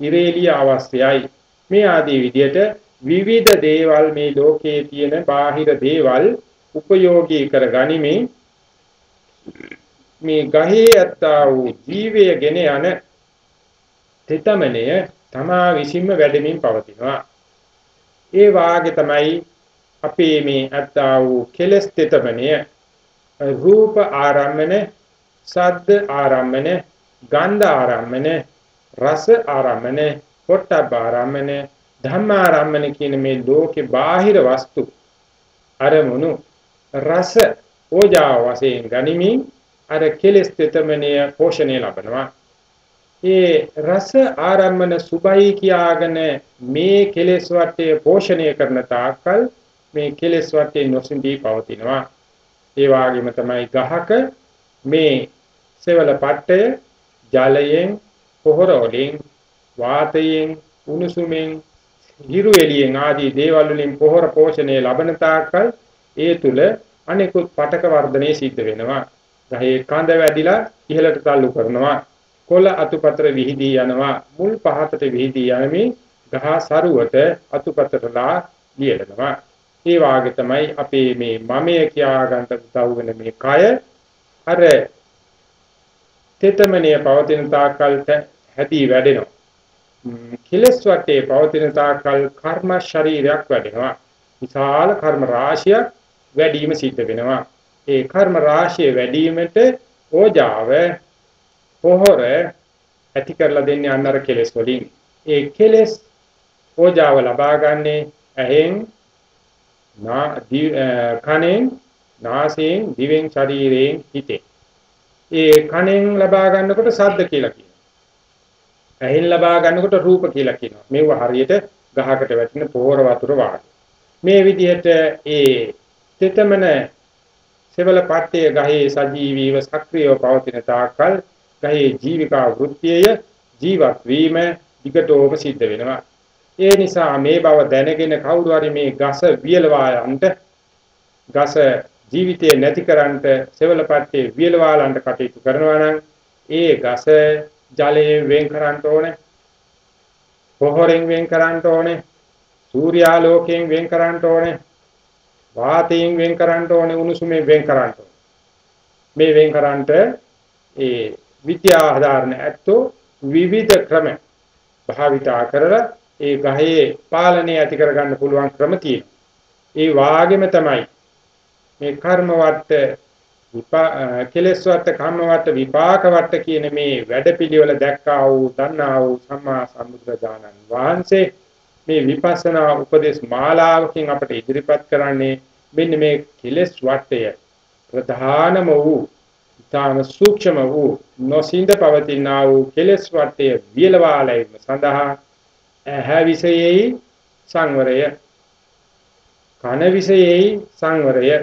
ඉරේලිය අවශ්‍යයි. මේ ආදී විදියට විවිධ දේවල් මේ ලෝකයේ තියෙන බාහිර දේවල් උපයෝගී කරගනිමින් මේ ගහේ ඇත්තා වූ ජීවය ගෙන යන තෙතමනය තමා විසින්ම වැඩමින් පවතිනවා. ඒ වාගේ තමයි අපේ මේ අත්තා වූ කෙලස් තෙතමනය රූප ආරම්මන සද්ද ආරම්මන ගන්ධ ආරම්මන රස ආරම්මන පොට්ටබ්බ ආරම්මන ධම්ම ආරම්මන කියන මේ ලෝකේ බාහිර වස්තු අරමුණු රස ඕජා වශයෙන් ගනිමින් අර කෙලස් තෙතමනය පෝෂණය ලබනවා ඒ රස ආරම්මන සුභයි කියාගෙන මේ කෙලෙස් වටේ පෝෂණය කරන තාක්කල් මේ කෙලෙස් වටේ නොසිඳී පවතිනවා. ඒ වගේම තමයි ගහක මේ සෙවල පට්ටය ජලයෙන් පොහොර වලින් වාතයෙන් උණුසුමෙන් හිරු එළියෙන් ආදී දේවල් වලින් පොහොර පෝෂණය ලබන තාක්කල් ඒ තුල අනෙකුත් පටක වර්ධනයේ සිද්ධ වෙනවා. ගහේ කඳ වැඩිලා ඉහළට තල්ලු කරනවා. කොළ අතුපතර විහිදී යනවා. මුල් පහතට විහිදී යමින් ගහ සරුවට අතුපතරලා ලියලනවා. ඒ වාගේ තමයි අපේ මේ මමය කියා ගන්න උදව් වෙන මේ කය අර තෙතමනිය පවතින තාකල් හැදී වැඩෙනවා. කිලස් වටේ පවතින තාකල් කර්ම ශරීරයක් වැඩෙනවා. විශාල කර්ම රාශියක් වැඩිම සිද්ධ වෙනවා. ඒ කර්ම රාශිය වැඩිවීමට ඕජාව පොහොර ඇති කරලා දෙන්නේ අන්නර කෙලස් වලින්. ඒ කෙලස් ඕජාව ලබා ගන්නේ ඇහෙන් කනෙන් නාසයෙන් දිවෙන් ශරීරයෙන් හිතේ. ඒ කනෙන් ලබා ගන්නකොට ශබ්ද කියලා කියනවා. ඇහෙන් ලබා ගන්නකොට රූප කියලා කියනවා. මේව හරියට ගහකට වැටෙන පොහොර වතුර වාගේ. මේ විදිහට ඒ තෙතමන සෙවල පට්ටේ ගහේ සජීවීව සක්‍රියව පවතින තාක්කල් ගහේ ජීවිකා වෘත්තිය ජීවත් වීම විකටෝම සිද්ධ වෙනවා. ඒ නිසා මේ බව දැනගෙන කවුරු හරි මේ ගස වියලවා යන්ට ගස ජීවිතේ නැතිකරන්ට සෙවලපත්තේ වියලවාලන්ට කටයුතු කරනවා නම් ඒ ගස ජලයෙන් වෙන් කරන්න ඕනේ පොහොරෙන් වෙන් කරන්න ඕනේ සූර්යාලෝකයෙන් වෙන් කරන්න ඕනේ. වාතයෙන් වෙන් කරන්න ඕනේ උණුසුමෙන් වෙන් කරන්න ඕනේ. මේ වෙන් කරන්නට ඒ විද්‍යා ආධාරණ ඇත්තෝ විවිධ ක්‍රම භාවිතා කරලා ඒ ගහේ පාලනය ඇති කරගන්න පුළුවන් ක්‍රම තියෙනවා. ඒ වාගෙම තමයි මේ කර්ම වට කෙලස් වට කම්ම වට විපාක වට කියන මේ වැඩපිළිවෙල දැක්කා වූ දන්නා වූ සම්මා සම්බුද්ධජානන් වහන්සේ මේ විපස්සනා උපදේශ මාලාවකින් අපට ඉදිරිපත් කරන්නේ මෙන්න මේ කෙලස් වටය ප්‍රධානම වූ ඊටාම සූක්ෂම වූ නොසින්ද පවතිනා වූ කෙලස් වටය වියලවාලයිම සඳහා ඇහැ විෂයෙහි සංවරය කන විෂයෙහි සංවරය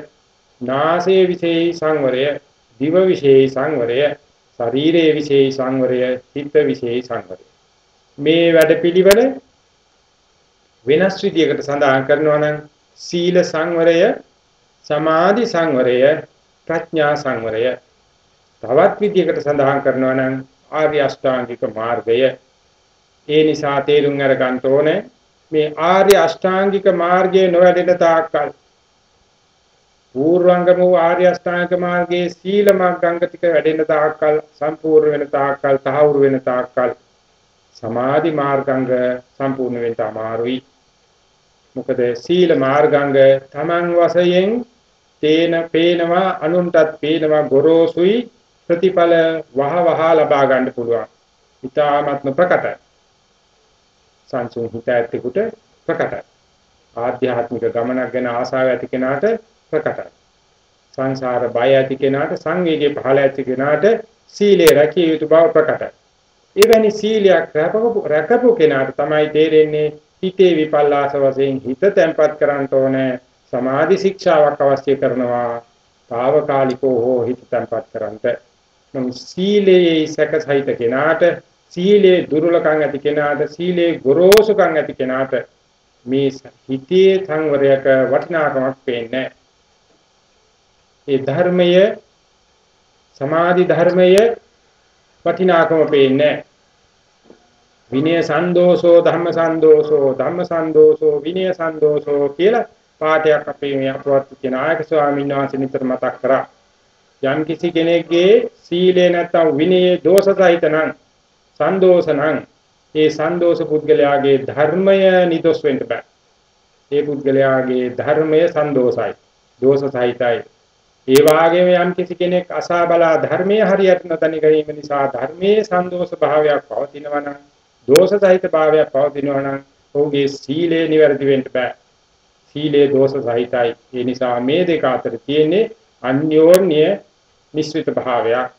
නාසයේ විශේෂ සංවරය, දිව විශේෂ සංවරය, ශරීරයේ විශේෂ සංවරය, හිත විශේෂ සංවරය. මේ වැඩපිළිවෙල වෙනස් විදියකට සඳහන් කරනවා නම් සීල සංවරය, සමාධි සංවරය, ප්‍රඥා සංවරය. තවත් විදියකට සඳහන් කරනවා නම් ආර්ය අෂ්ටාංගික මාර්ගය. ඒ නිසා තේරුම් අරගන්න ඕනේ මේ ආර්ය අෂ්ටාංගික මාර්ගයේ නොවැඩෙන තාක්කල් පූර්වංගම වූ ආර්ය අෂ්ටාංග මාර්ගයේ සීල මාර්ගංග ටික වැඩෙන තාක්කල් සම්පූර්ණ වෙන තාක්කල් තහවුරු වෙන තාක්කල් සමාධි මාර්ගංග සම්පූර්ණ වෙන්න අමාරුයි මොකද සීල මාර්ගංග තමන් වශයෙන් තේන පේනවා අනුන්ටත් පේනවා ගොරෝසුයි ප්‍රතිඵල වහ වහ ලබා ගන්න පුළුවන්. ඊ타ත්ම ප්‍රකටයි. සංසුන් හිත ඇත්තෙකුට ප්‍රකටයි. ආධ්‍යාත්මික ගමනක් ගැන ආසාව ඇති කෙනාට ප්‍රකටයි. සංසාර බය ඇති කෙනාට සංවේගයේ පහළ ඇති කෙනාට සීලේ රැකිය යුතු බව ප්‍රකටයි. එවැනි සීලයක් රැකපු රැකපු කෙනාට තමයි තේරෙන්නේ හිතේ විපල්ලාස වශයෙන් හිත තැම්පත් කරන්න ඕනේ සමාධි ශික්ෂාවක් අවශ්‍ය කරනවා. తాවකාලිකව හෝ හිත තැම්පත් කරන්ට. නම් සීලේ සැකසහිත කෙනාට සීලේ දුර්වලකම් ඇති කෙනාට සීලේ ගොරෝසුකම් ඇති කෙනාට මේ හිතේ සංවරයක වටිනාකමක් පේන්නේ ඒ ධර්මය සමාධි ධර්මය වටිනාකම පේන්නේ විනය සන්දෝෂෝ ධම්ම සන්දෝෂෝ ධම්ම සන්දෝෂෝ විනය සන්දෝෂෝ කියලා පාඩයක් අපේ මේ අපවත් නායක ස්වාමීන් වහන්සේ නිතර මතක් කරා. යම් කිසි කෙනෙක්ගේ සීලේ නැත්නම් විනයේ දෝෂ සහිත නම් සන්දෝෂ නම් ඒ සන්දෝෂ පුද්ගලයාගේ ධර්මය නිදොස් වෙන්න බෑ. ඒ පුද්ගලයාගේ ධර්මය සන්දෝෂයි දෝෂ සහිතයි ඒ වාගේම යම් කිසි කෙනෙක් අසා බලා ධර්මයේ හරියට නොදැන ගැනීම නිසා ධර්මයේ සන්දෝෂ භාවයක් පවතිනවා නම් දෝෂ සහිත භාවයක් පවතිනවා නම් ඔහුගේ සීලය නිවැරදි වෙන්න බෑ. සීලේ දෝෂ සහිතයි. ඒ නිසා මේ දෙක අතර තියෙන්නේ අන්‍යෝන්‍ය මිශ්‍රිත භාවයක්.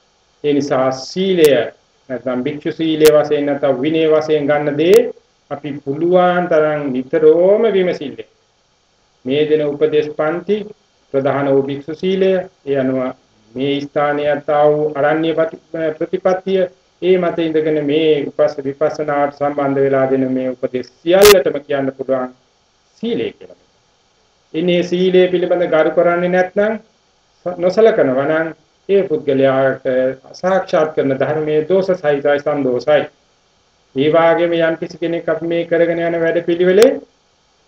ඒ නිසා සීලය නැත්නම් භික්ෂු සීලයේ වශයෙන් නැත්නම් විනය වශයෙන් ගන්න දේ අපි පුළුවන් තරම් නිතරම විමසිල්ලේ. මේ දෙන උපදේශ පන්ති ප්‍රධාන වූ භික්ෂු සීලය ඒ අනුව මේ ස්ථානයට ආ වූ අරණ්‍ය ප්‍රතිපත්තිය ඒ මත ඉඳගෙන මේ උපස් විපස්සනාට සම්බන්ධ වෙලා දෙන මේ උපදේශ සියල්ලටම කියන්න පුළුවන් සීලය කියලා. ඉන්නේ සීලය පිළිබඳ ගරු කරන්නේ නැත්නම් නොසලකනවා නම් ඒ පුද්ගලයාට සාක්ෂාත් කරන ධර්මයේ දෝෂ සහිතයි සම්දෝෂයි. ඒ වගේම යම් කිසි කෙනෙක් අපි මේ කරගෙන යන වැඩ පිළිවෙලේ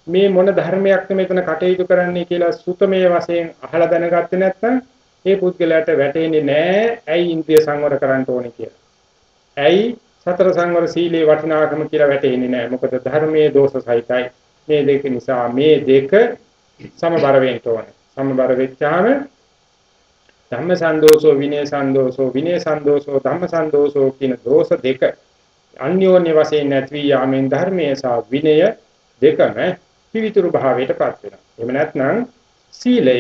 මේ මොන ධර්මයක්ද මෙතන කටයුතු කරන්නේ කියලා සුතමේ වශයෙන් අහලා දැනගත්තේ නැත්නම් ඒ පුද්ගලයාට වැටෙන්නේ නැහැ ඇයි ඉන්ද්‍රිය සංවර කරන්න ඕනේ කියලා. ඇයි සතර සංවර සීලේ වටිනාකම කියලා වැටෙන්නේ නැහැ. මොකද ධර්මයේ දෝෂ සහිතයි. මේ දෙක නිසා මේ දෙක සමබර වෙන්න ඕනේ. සමබර වෙච්චාම ධම්ම සන්දෝෂෝ විනය සන්දෝෂෝ විනය සන්දෝෂෝ ධම්ම සන්දෝෂෝ කියන දෝෂ දෙක අන්‍යෝන්‍ය වශයෙන් නැති යාමෙන් ධර්මයේ සහ විනය දෙකම පිවිතුරු භාවයටපත් වෙනවා. එහෙම නැත්නම් සීලය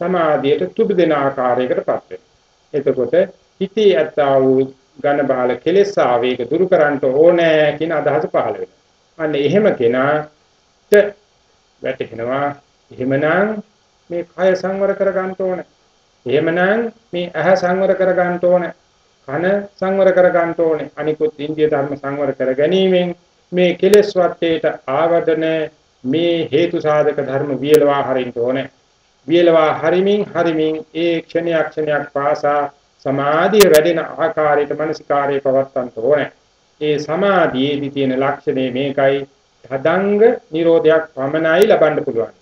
සමාධියට තුඩු දෙන ආකාරයකටපත් වෙනවා. එතකොට හිතේ ඇත්තා වූ ඝන බාල කෙලෙස් ආවේග දුරු කරන්නට ඕනේ කියන අදහස පහළ වෙනවා. අන්න එහෙම කෙනාට වැටෙනවා. එහෙමනම් මේ කය සංවර කර ගන්න ඕනේ. එහෙමනම් මේ ඇහ සංවර කර ගන්න ඕනේ. කන සංවර කර ගන්න ඕනේ. අනිකුත් ඉන්දිය ධර්ම සංවර කර ගැනීමෙන් මේ කෙලෙස් වටේට ආවදන මේ හේතු සාධක ධර්ම වියලවා හරින්න ඕනේ. වියලවා හරිමින් හරිමින් ඒ ක්ෂණයක් ක්ෂණයක් පාසා සමාධිය වැඩෙන ආකාරයට මනසිකාරය පවත්තන්ට ඕනේ. ඒ සමාධියේදී තියෙන ලක්ෂණය මේකයි තදංග නිරෝධයක් පමණයි ලබන්න පුළුවන්.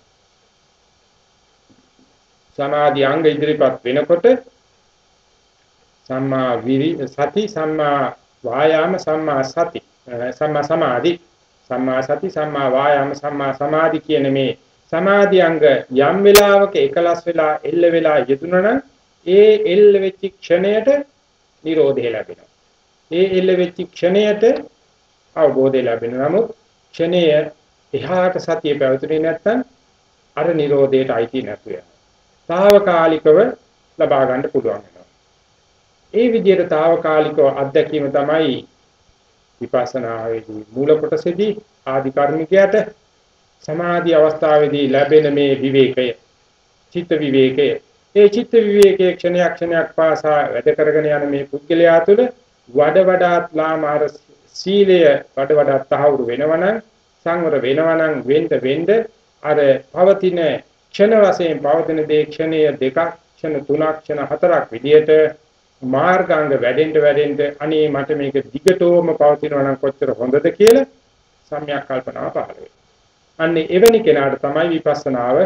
සමාධි අංග ඉදිරිපත් වෙනකොට සම්මා විරි සති සම්මා වායාම සම්මා සති සම්මා සමාධි සම්මා සති සම්මා වායාම සම්මා සමාධි කියන මේ සමාධි අංග යම් වෙලාවක එකලස් වෙලා එල්ල වෙලා යෙදුනනම් ඒ එල්ල වෙච්ච ක්ෂණයට නිරෝධය ලැබෙනවා. ඒ එල්ල වෙච්ච ක්ෂණයට අවබෝධය ලැබෙනවා. නමුත් ක්ෂණය එහාට සතිය පැවතුනේ නැත්නම් අර නිරෝධයට අයිති නැතු වෙනවා. తాවකාලිකව ලබා ගන්න පුළුවන් වෙනවා. ඒ විදිහට తాවකාලිකව අත්දැකීම තමයි විපස්සනාවේදී. මූල කොටසේදී ආදි කර්මිකයට සමාධි අවස්ථාවේදී ලැබෙන මේ විවේකය චිත්ත විවේකය. ඒ චිත්ත විවේකයේ ක්ෂණයක් ක්ෂණයක් පාසා වැඩ කරගෙන යන මේ පුද්ගලයා තුළ වඩ වඩාත් ලාමාර සීලය වඩ වඩාත් තහවුරු වෙනවනම් සංවර වෙනවනම් වෙන්න වෙන්න අර පවතින ක්ෂණ වශයෙන් පවතින දේ ක්ෂණය දෙකක් ක්ෂණ තුනක් ක්ෂණ හතරක් විදියට මාර්ගාංග වැඩෙන්න වැඩෙන්න අනේ මට මේක දිගටම පවතිනවා නම් කොච්චර හොඳද කියලා සම්‍යක් කල්පනාව පහළ වෙනවා අන්නේ එවැනි කෙනාට තමයි විපස්සනාව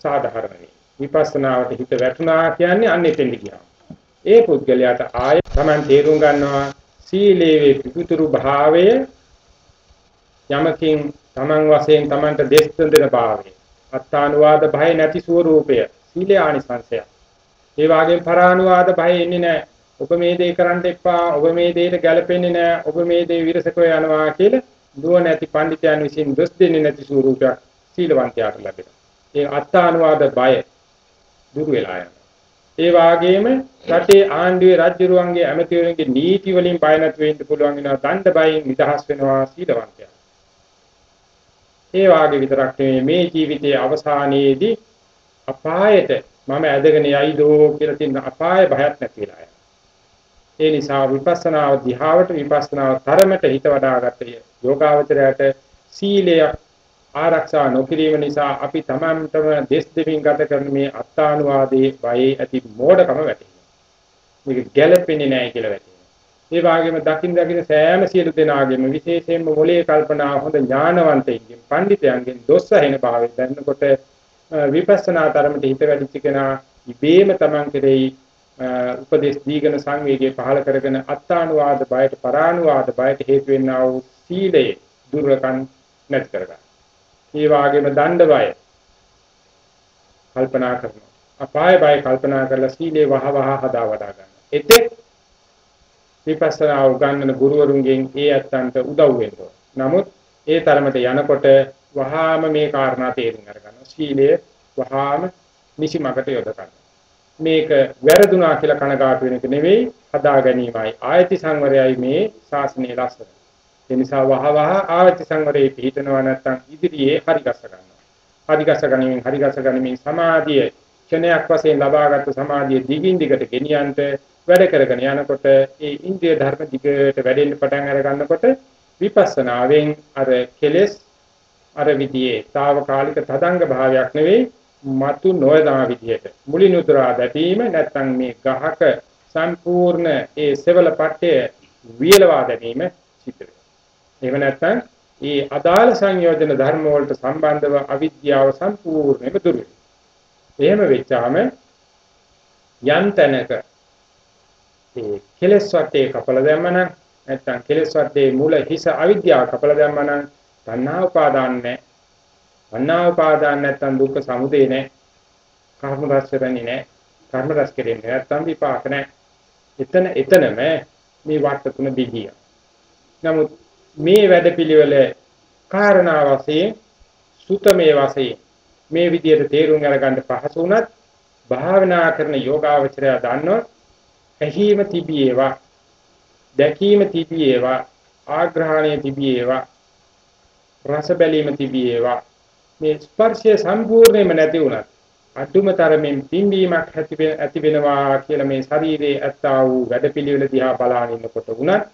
සාධාරණයි. විපස්සනාවට හිත වැටුණා කියන්නේ අන්නේ තෙන්ද කියනවා. ඒ පුද්ගලයාට ආය Taman තේරුම් ගන්නවා සීලේ පිටුතුරු භාවය යමකින් Taman වශයෙන් Tamanට දෙස් දෙන භාවය. අත්තානුවාද භය නැති ස්වરૂපය සීලේ ආනිසංශය. ඒ වගේම පරානුවාද භය එන්නේ නැහැ. ඔබ මේ දේ කරන්න එපා. ඔබ මේ දෙයට ගැලපෙන්නේ නැහැ. ඔබ මේ දේ විරසකව යනවා කියලා දුව නැති පඬිතයන් විසින් දොස් දෙන්නේ නැති ස්වරූපයක් සීලවන්තයාට ලැබෙනවා. ඒ අත්තානුවාද බය දුරු වෙලා යනවා. ඒ වාගේම රටේ ආණ්ඩුවේ රාජ්‍යරුවන්ගේ ඇමතිවරුන්ගේ නීති වලින් බය නැති වෙන්න පුළුවන් වෙනවා. දණ්ඩ බයෙන් නිදහස් වෙනවා සීලවන්තයා. ඒ වාගේ විතරක් නෙමෙයි මේ ජීවිතයේ අවසානයේදී අපායට මම ඇදගෙන යයිදෝ කියලා තියෙන අපාය භයක් නැති වෙලා යනවා. ඒ නිසා විපස්සනාව දිහාවට විපස්සනාව තරමට හිත වඩාගත්තේ යෝගාවචරයට සීලය ආරක්ෂා නොකිරීම නිසා අපි තමන්ටම දෙස් දෙමින් ගත කරන මේ අත්තානුවාදයේ වයේ ඇති මෝඩකම වැටෙනවා. මේක ගැළපෙන්නේ නැහැ කියලා වැටෙනවා. ඒ වගේම දකින් දකින් සෑම සියලු දෙනාගේම විශේෂයෙන්ම මොලේ කල්පනා හොඳ ඥානවන්තයින්ගෙන් පඬිතයන්ගෙන් දොස් ඇහෙන භාවයෙන් දැනනකොට විපස්සනා තරමට හිත වැඩිච්ච කෙනා ඉබේම තමන් කෙරෙහි උපදේශ දීගෙන සංවේගය පහල කරගෙන අත්තානුවාද බයට පරානුවාද බයට හේතු වෙන්නා වූ සීලයේ දුර්වකම් නැති කරගන්න. ඒ වගේම දණ්ඩ බය කල්පනා කරනවා. අපාය බය කල්පනා කරලා සීලේ වහ වහ හදා වඩා ගන්න. එතෙක් විපස්සනා උගන්වන ගුරුවරුන්ගෙන් ඒ අත්තන්ට උදව් වෙනවා. නමුත් ඒ තරමට යනකොට වහාම මේ කාරණා තේරුම් අරගන්න. සීලය වහාම නිසිමකට යොද ගන්න. මේක වැරදුනා කියලා කනගාටු වෙන එක නෙවෙයි හදා ගැනීමයි ආයති සංවරයයි මේ ශාසනයේ ලස්සන. ඒ නිසා වහ වහ ආයති සංවරයේ පිළිතනවා නැත්නම් ඉදිරියේ හරි ගස්ස ගන්නවා. හරි ගස්ස ගැනීමෙන් හරි ගස්ස ගැනීමෙන් සමාධිය ක්ෂණයක් වශයෙන් ලබාගත් සමාධිය දිගින් දිගට ගෙනියන්ට වැඩ කරගෙන යනකොට ඒ ඉන්ද්‍රිය ධර්ම දිගට වැඩෙන්න පටන් අර ගන්නකොට විපස්සනාවෙන් අර කෙලෙස් අර විදියේ తాවකාලික තදංග භාවයක් නෙවෙයි මතු නොයදා විදියට මුලින් උදරා දැටීම නැත්නම් මේ ගහක සම්පූර්ණ ඒ සෙවල පට්ටය වියලවා දැමීම සිද්ධ වෙනවා. එහෙම නැත්නම් මේ අදාළ සංයෝජන ධර්ම වලට සම්බන්ධව අවිද්‍යාව සම්පූර්ණයෙන්ම දුරු වෙනවා. එහෙම වෙච්චාම යම් තැනක ඒ කෙලස් වටේ කපල දැම්මනම් නැත්නම් කෙලස් වටේ මූල හිස අවිද්‍යාව කපල දැම්මනම් තණ්හා උපාදාන නැහැ අන්නා උපාදාන නැත්තම් දුක්ඛ සමුදය නැහැ. කර්ම රැස් වෙන්නේ නැහැ. කර්ම රැස් කෙරෙන්නේ නැත්තම් විපාක නැහැ. එතන එතනම මේ වාක්‍ය තුන දිගිය. නමුත් මේ වැඩපිළිවෙල කාරණා වශයෙන් සුතමේ වශයෙන් මේ විදිහට තේරුම් අරගන්න පහසු වුණත් භාවනා කරන යෝගාවචරය දන්නව ඇහිම තිබියේවා දැකීම තිබියේවා ආග්‍රහණය තිබියේවා රස බැලීම තිබියේවා මේ ස්පර්ශය සම්පූර්ණයෙන්ම නැති වුණත් අඩුම තරමින් පිම්බීමක් ඇති වෙනවා කියලා මේ ශරීරයේ ඇත්තා වූ වැඩපිළිවෙල දිහා බලාගෙන ඉන්නකොට වුණත්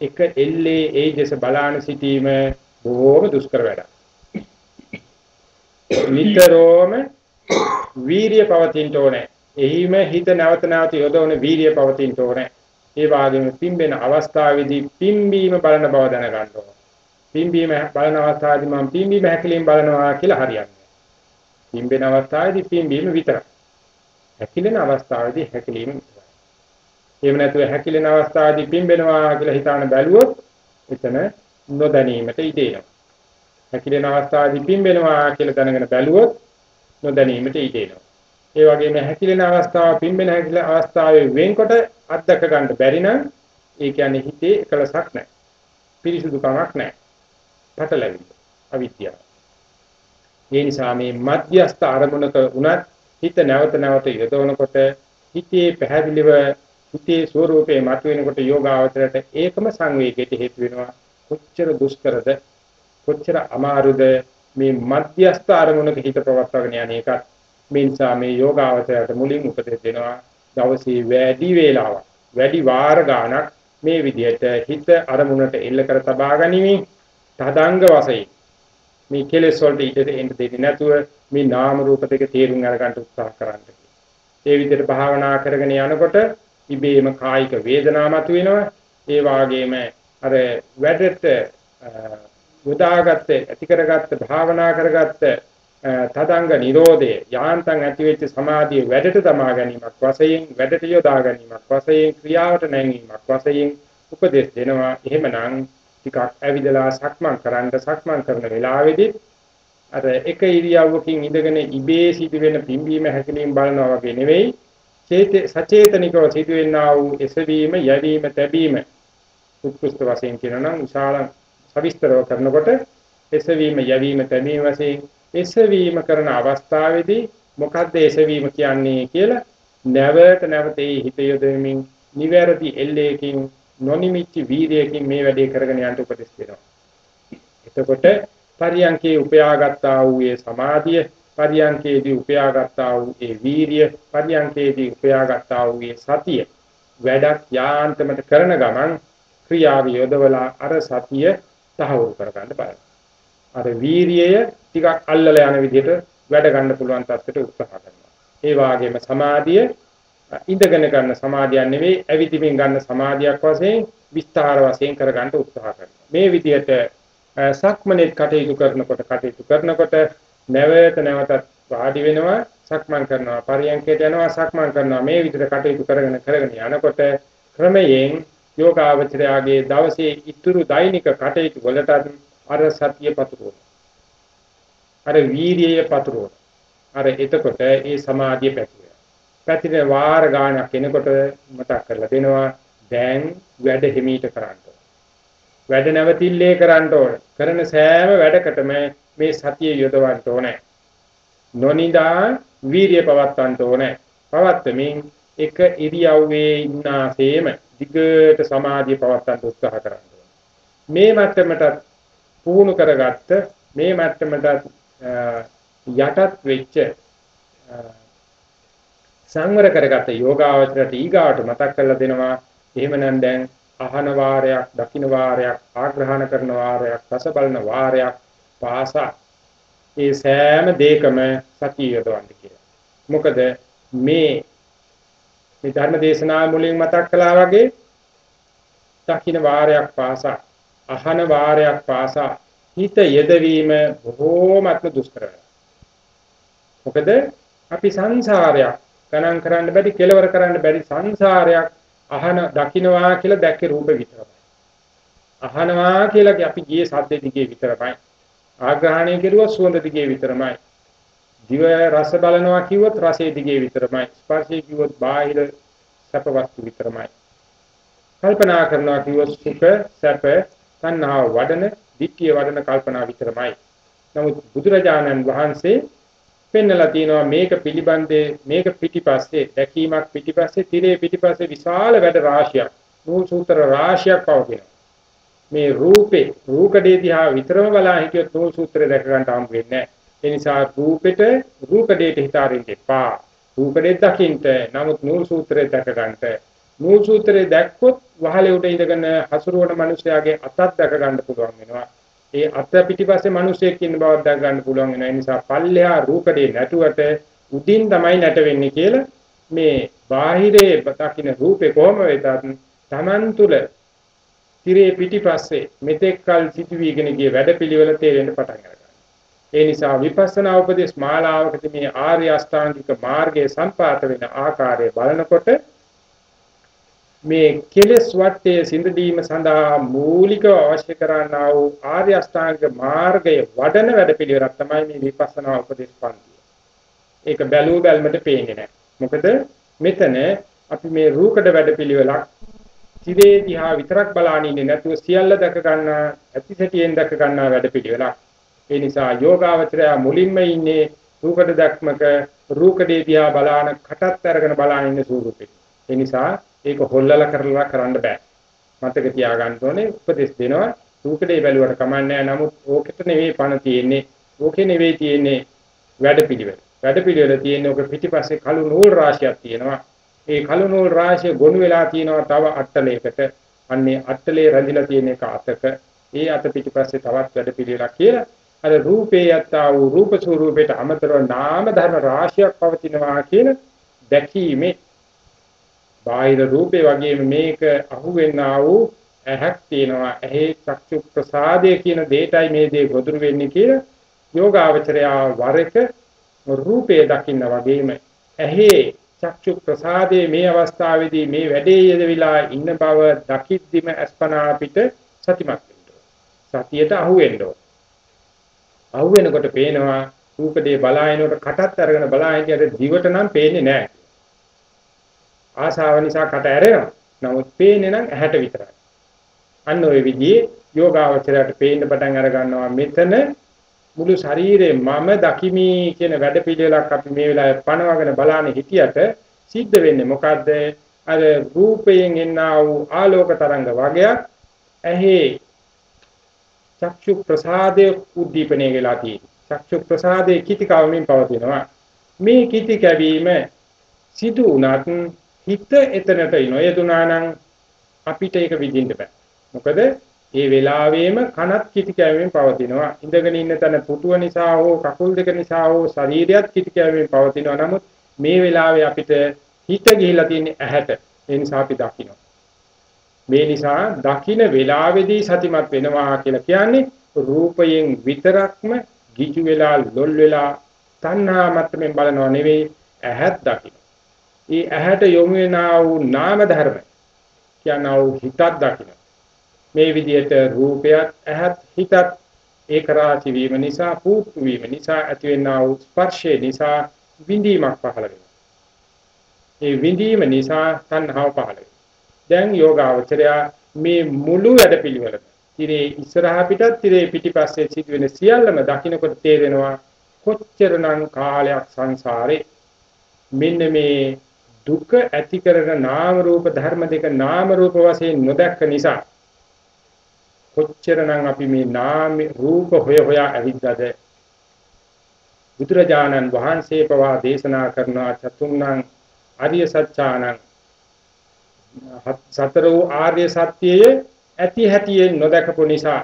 එක එල්ලේ ඒ දෙස බලාන සිටීම බොහොම දුෂ්කර වැඩක්. නිතරම වීරිය පවතින්න ඕනේ. එහිම හිත නැවත නැවත යොදවන වීරිය පවතින්න ඕනේ. ඒ වගේම පිම්බෙන අවස්ථාවේදී පිම්බීම බලන බව දැනගන්න ඕනේ. පිම්බීම බලන අවස්ථාවේදී මම පිම්බීම හැකිලිම බලනවා කියලා හරියන්නේ. පිම්බෙන අවස්ථාවේදී පිම්බීම විතරයි. හැකිලෙන අවස්ථාවේදී හැකිලිම විතරයි. එහෙම නැතුව හැකිලෙන අවස්ථාවේදී පිම්බෙනවා කියලා හිතාන බැලුවොත් එතන නොදැනීමට ඉඩ එනවා. හැකිලෙන අවස්ථාවේදී පිම්බෙනවා කියලා දැනගෙන බැලුවොත් නොදැනීමට ඉඩ එනවා. ඒ වගේම හැකිලෙන අවස්ථාව පිම්බෙන හැකිල අවස්ථාවේ වෙන්කොට අත්දක ගන්න බැරි නම් ඒ කියන්නේ හිතේ එකලසක් නැහැ. පිරිසුදුකමක් නැහැ. පටලැවිලි අවිද්‍යාව. ඒ නිසා මේ මධ්‍යස්ථ අරමුණක උනත් හිත නැවත නැවත යොදවනකොට හිතේ පැහැදිලිව හිතේ ස්වરૂපේ මතුවෙනකොට යෝගාවචරයට ඒකම සංවේගයට හේතු වෙනවා. කොච්චර දුෂ්කරද කොච්චර අමාරුද මේ මධ්‍යස්ථ අරමුණක හිත පවත්වාගෙන යන්නේ ඒකත් මේ නිසා මේ යෝගාවචරයට මුලින් උපදෙස් දෙනවා දවසේ වැඩි වේලාවක් වැඩි වාර ගාණක් මේ විදිහට හිත අරමුණට එල්ල කර තබා ගැනීම තදංග වශයෙන් මේ කෙලෙස් වලට ඉඩ දෙන්න දෙන්නේ නැතුව මේ නාම රූප දෙක තේරුම් අරගන්න උත්සාහ කරන්න. ඒ විදිහට භාවනා කරගෙන යනකොට ඉබේම කායික වේදනා මතුවෙනවා. ඒ වාගේම අර වැඩට යොදාගත්ත ඇති කරගත්ත භාවනා කරගත්ත තදංග නිරෝධය යාන්තම් ඇති වෙච්ච සමාධිය වැඩට තමා ගැනීමක් වශයෙන් වැඩට යොදා ගැනීමක් වශයෙන් ක්‍රියාවට නැංවීමක් වශයෙන් උපදෙස් දෙනවා. එහෙමනම් ටිකක් ඇවිදලා සක්මන් කරන්න සක්මන් කරන වෙලාවේදී අර එක ඉරියව්වකින් ඉඳගෙන ඉබේ සිදුවෙන පිම්බීම හැකිලිම බලනවා වගේ නෙවෙයි සචේතනිකව සිදුවෙනා වූ එසවීම යැවීම තැබීම උත්කෘෂ්ඨ වශයෙන් කියනනම් විශාල සවිස්තරව කරනකොට එසවීම යැවීම තැබීම වශයෙන් එසවීම කරන අවස්ථාවේදී මොකද්ද එසවීම කියන්නේ කියලා නැවත නැවත හිත යොදවමින් නිවැරදි එල්ලේකින් නොනිමිච්ච වීර්යයෙන් මේ වැඩේ කරගෙන යන්න උපදෙස් දෙනවා. එතකොට පරියංකේ උපයාගත්තා වූ ඒ සමාධිය, පරියංකේදී උපයාගත්තා වූ ඒ වීර්ය, පරියංකේදී උපයාගත්තා වූ ඒ සතිය වැඩක් යාන්තමට කරන ගමන් ක්‍රියාව යොදවලා අර සතිය තහවුරු කරගන්න බලන්න. අර වීරියය ටිකක් අල්ලලා යන විදිහට වැඩ ගන්න පුළුවන් තත්ත්වයට උත්සාහ කරනවා. ඒ වාගේම සමාධිය ඉඳගෙන ගන්න සමාධියක් නෙවෙයි ඇවිදිමින් ගන්න සමාධියක් වශයෙන් විස්තර වශයෙන් කරගන්න උත්සාහ කරනවා. මේ විදිහට සක්මනේ කටයුතු කරනකොට කටයුතු කරනකොට නැවත නැවතත් වාඩි වෙනවා සක්මන් කරනවා පරියන්කයට යනවා සක්මන් කරනවා මේ විදිහට කටයුතු කරගෙන කරගෙන යනකොට ක්‍රමයෙන් යෝගාවචරයාගේ දවසේ ඉතුරු දෛනික කටයුතු වලට අර සතිය පතුරවන. අර වීර්යය පතුරවන. අර එතකොට ඒ සමාධිය පැතිරෙනවා. පැතිරෙන වාර ගානක් එනකොට මතක් කරලා දෙනවා දැන් වැඩ හිමීට කරන්න වැඩ නැවතිල්ලේ කරන්න ඕන. කරන සෑම වැඩකටම මේ සතිය යොදවන්න ඕනේ. නොනිදා වීර්ය පවත්වන්න ඕනේ. පවත්වමින් එක ඉරියව්වේ ඉන්නාseම දිගට සමාධිය පවත්වන්න උත්සාහ කරන්න ඕනේ. මේ මට්ටමට පුහුණු කරගත්ත මේ මට්ටමට යටත් වෙච්ච සංවර කරගත්ත යෝගාවචරයට ඊගාවට මතක් කරලා දෙනවා එහෙමනම් දැන් අහන වාරයක් දකින්න වාරයක් ආග්‍රහණ කරන වාරයක් රස බලන වාරයක් පාසා ඒ සෑම දෙයකම සතිය යොදවන්න කියලා. මොකද මේ මේ ධර්ම දේශනා මුලින් මතක් කළා වගේ දකින්න වාරයක් පාසා අහන වාරයක් පාසා හිත යෙදවීම බොහෝමත්ම දුෂ්කර මොකද අපි සංසාරයක් ගණන් කරන්න බැරි කෙලවර කරන්න බැරි සංසාරයක් අහන දකින්නවා කියලා දැක්කේ රූප විතරයි. අහනවා කියලා අපි ගියේ සද්ද දිගේ විතරමයි. ආග්‍රහණය කෙරුවා සුවඳ දිගේ විතරමයි. දිව රස බලනවා කිව්වොත් රසයේ දිගේ විතරමයි. ස්පර්ශය කිව්වොත් බාහිර සැප වස්තු විතරමයි. කල්පනා කරනවා කිව්වොත් සුඛ සැප තණ්හාව වඩන, ධිට්ඨිය වඩන කල්පනා විතරමයි. නමුත් බුදුරජාණන් වහන්සේ පෙන්නලා තියෙනවා මේක පිළිබඳේ මේක පිටිපස්සේ දැකීමක් පිටිපස්සේ tire පිටිපස්සේ විශාල වැඩ රාශියක් නූල් සූත්‍ර රාශියක් පවතිනවා. මේ රූපේ රූකඩේ දිහා විතරම බලා හිටියොත් නූල් සූත්‍රය දැක ගන්න හම් වෙන්නේ නැහැ. ඒ නිසා රූපෙට රූකඩේට හිතාරින්න එපා. රූකඩේ දකින්න නමුත් නූල් සූත්‍රය දැක ගන්නට නූල් සූත්‍රයේ දැක්කොත් වහලේ උඩ ඉඳගෙන හසුරුවන මිනිසයාගේ අතක් දැක ගන්න පුළුවන් වෙනවා. ඒ අත පිටිපස්සේ මිනිසෙක් ඉන්න බවක් දැක ගන්න පුළුවන් වෙනවා. ඒ නිසා පල්ලෙහා රූකඩේ නැටුවට උඩින් තමයි නැට වෙන්නේ කියලා මේ බාහිරේ දකින්න රූපේ කොහොම වෙතත් Taman තුල තිරේ පිටිපස්සේ මෙතෙක් කල සිටුවීගෙන ගිය වැඩපිළිවෙල තේරෙන්න පටන් ගන්නවා. ඒ නිසා විපස්සනා උපදේශ මාලාවකදී මේ ආර්ය අෂ්ටාංගික මාර්ගයේ සම්පාත වෙන ආකාරය බලනකොට මේ කෙලස් වටේ සිඳදීම සඳහා මූලිකව අවශ්‍ය කරන්නා වූ ආර්ය අෂ්ටාංගික මාර්ගයේ වඩන වැඩපිළිවෙලක් තමයි මේ විපස්සනා උපදේශ පන්තිය. ඒක බැලුව බැලමට පේන්නේ නැහැ. මොකද මෙතන අපි මේ රූකඩ වැඩපිළිවෙලක් තිරේ දිහා විතරක් බලාගෙන ඉන්නේ නැතුව සියල්ල දැක ගන්න ඇතිසැටියෙන් දැක ගන්න වැඩපිළිවෙලක්. ඒ නිසා යෝගාවචරය මුලින්ම ඉන්නේ රූකඩ දැක්මක රූකඩේ දිහා බලාන කටත් අරගෙන බලාගෙන ඉන්න ස්වරූපෙට. ඒ නිසා ඒක හොල්ලලා කරලා කරන්න බෑ. මතක තියාගන්න ඕනේ උපදෙස් දෙනවා රූකඩේ බැලුවට කමන්නේ නමුත් ඕකට නෙවෙයි පණ තියෙන්නේ. ඕකේ නෙවෙයි තියෙන්නේ වැඩපිළිවෙල. වැඩපිළිවෙල තියෙන්නේ ඔක පිටිපස්සේ කළු නූල් රාශියක් තියෙනවා. ඒ කළු නූල් රාශිය ගොනු වෙලා තියෙනවා තව අට්ටලයකට. අන්නේ අට්ටලේ රැඳිලා තියෙන එක අතක. ඒ අත පිටිපස්සේ තවත් වැඩපිළිවෙලක් කියලා අර රූපේ යත්තා වූ රූප ස්වරූපයට අමතරව නාම ධර්ම රාශියක් පවතිනවා කියන දැකීමේ බාහිර රූපේ වගේම මේක අහුවෙන්නා වූ ඇහක් තියෙනවා. ඇහි චක්ෂු ප්‍රසාදය කියන දෙයටයි මේ දේ ගොදුරු වෙන්නේ කියලා යෝගාවචරයා වරක රූපේ දකින්න වගේම ඇහි චක්ෂු ප්‍රසාදයේ මේ අවස්ථාවේදී මේ වැඩේ යෙදවිලා ඉන්න බව දකිද්දිම අස්පනා පිට සතිමත් වෙන්න සතියට අහු වෙන්න අහු වෙනකොට පේනවා රූපදී බලායනකොට කටත් අරගෙන බලාහිටියට දිවට නම් පේන්නේ නැහැ. ආශාව නිසා කට ඇරෙනවා. නමුත් පේන්නේ නම් ඇහැට විතරයි. අන්න ඔය විදිහේ යෝගාවචරයට පේන්න පටන් අර ගන්නවා මෙතන මුළු ශරීරේ මම දකිමි කියන වැඩපිළිවෙලක් අපි මේ වෙලාවේ පනවගෙන බලන්නේ හිටියට සිද්ධ වෙන්නේ මොකද්ද? අර රූපයෙන් එන්නා වූ ආලෝක තරංග වගයක් ඇහි චක්ෂු ප්‍රසාදයේ උද්දීපනය වෙලා තියෙනවා. චක්ෂු ප්‍රසාදයේ කිතිකවමින් පවතිනවා. මේ කිති කැවීම සිදු වුණත් හිත එතනට නොයදුනා නම් අපිට ඒක විඳින්න බෑ. මොකද ඒ වෙලාවෙම කනත් කිටි කැවීමෙන් පවතිනවා. ඉඳගෙන ඉන්න තැන පුටුව නිසා හෝ කකුල් දෙක නිසා හෝ ශරීරයත් කිටි කැවීමෙන් පවතිනවා. නමුත් මේ වෙලාවේ අපිට හිත ගිහිලා තියෙන්නේ ඇහැට. ඒ නිසා අපි දකිනවා. මේ නිසා දකින වෙලාවේදී සතිමත් වෙනවා කියලා කියන්නේ රූපයෙන් විතරක්ම ගිජු වෙලා ලොල් වෙලා තණ්හා මට්ටමින් බලනව නෙවෙයි ඇහත් දකින්න. ඒ ඇහැට යොමු වෙනා වූ නාම ධර්ම කියනා වූ හිතක් දකින්න. මේ විදිහට රූපයත් ඇහත් හිතත් ඒක රාශි වීම නිසා පුතු වීම නිසා ඇතිවෙනා වූ ස්පර්ශය නිසා විඳීමක් පහළ වෙනවා. ඒ විඳීම නිසා තණ්හාව පහළ වෙනවා. දැන් යෝගාවචරය මේ මුළු වැඩපිළිවෙලම ඉතින් ඉස්සරහා පිටත් ඉතින් පිටිපස්සේ සිදුවෙන සියල්ලම දකින්නකොට තේරෙනවා කොච්චරනම් කාලයක් සංසාරේ මෙන්න මේ දුක ඇති කරන නාම රූප ධර්ම දෙක නාම රූප වශයෙන් නොදැක්ක නිසා කොච්චරනම් අපි මේ නාම රූප හොය හොයා ඇවිද්දාද? බුදුරජාණන් වහන්සේ පවා දේශනා කරන චතුම්නං ආර්ය සත්‍යානං සතර වූ ආර්ය සත්‍යයේ ඇති හැටියෙන් නොදකපු නිසා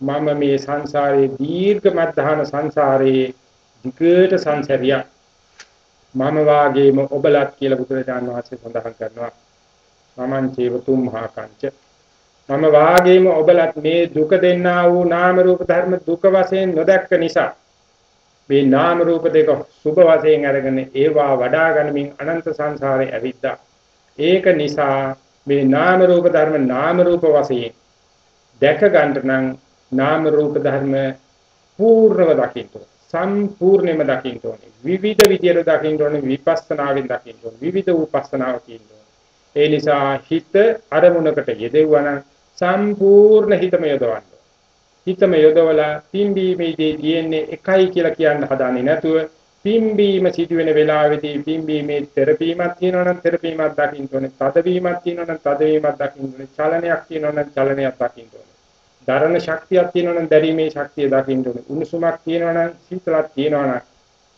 මම මේ සංසාරේ දීර්ඝ මධ්‍යාන සංසාරයේ දිගට සංසාරියා. මම වාගේම ඔබලත් කියලා බුදුරජාණන් වහන්සේ සඳහන් කරනවා. මමං චේවතුම් මහා කංච මම වාගේම ඔබලත් මේ දුක දෙන්නා වූ නාම රූප ධර්ම දුක වශයෙන් නොදැක්ක නිසා මේ නාම රූප දෙක සුභ වශයෙන් අරගෙන ඒවා වඩා ගනිමින් අනන්ත සංසාරේ ඇවිද්දා. ඒක නිසා මේ නාම රූප ධර්ම නාම රූප වශයෙන් දැක ගන්නට නම් නාම රූප ධර්ම පූර්ණව දකින්න සම්පූර්ණයෙන්ම දකින්න ඕනේ. විවිධ විදියට දකින්න ඕනේ විපස්සනාවෙන් දකින්න ඕනේ. විවිධ උපස්සනාව තියෙන්න ඕනේ. ඒ නිසා හිත අරමුණකට යෙදෙවන සම්පූර්ණ හිතම යොදවන්න. හිතම යොදවලා පිම්බීමේදී තියෙන්නේ එකයි කියලා කියන්න හදාන්නේ නැතුව පිම්බීම සිදුවෙන වෙලාවෙදී පිම්බීමේ තෙරපීමක් තියෙනවා නම් තෙරපීමක් දකින්න ඕනේ. තදවීමක් තියෙනවා නම් තදවීමක් දකින්න ඕනේ. චලනයක් තියෙනවා නම් චලනයක් දකින්න ඕනේ. දරණ ශක්තියක් තියෙනවනම් දැරීමේ ශක්තිය දකින්න ඕනේ. උණුසුමක් තියෙනවනම් සීතලක් තියෙනවනම්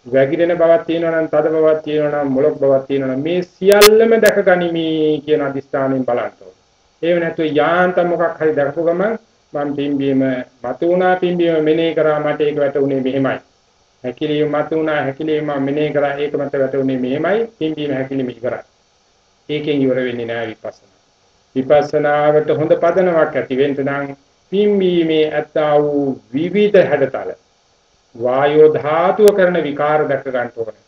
වැగిරෙන බවක් තියෙනවනම් තද බවක් තියෙනවනම් මොලොක් බවක් තියෙනවනම් මේ සියල්ලම දැකගනිමි කියන අදිස්ථානයෙන් බලන්න ඕනේ. ඒව නැතුව යාන්තම් මොකක් හරි දැකපු ගමන් මම පිම්බීම මතු වුණා පිම්බීම මෙනේ කරා මට ඒක වැටුනේ මෙහෙමයි. හැකිලිම මතු වුණා හැකිලිම මෙනේ කරා ඒක මට වැටුනේ මෙහෙමයි පිම්බීම හැකිලිම ඉවරයි. ඒකෙන් ඉවර වෙන්නේ නෑ විපස්සනා. විපස්සනාවට හොඳ පදනමක් ඇති වෙන්න නම් පිම්බීමේ ඇත්තා වූ විවිධ හැඩතල වායෝ ධාතුව කරන විකාර දැක ගන්න ඕනේ.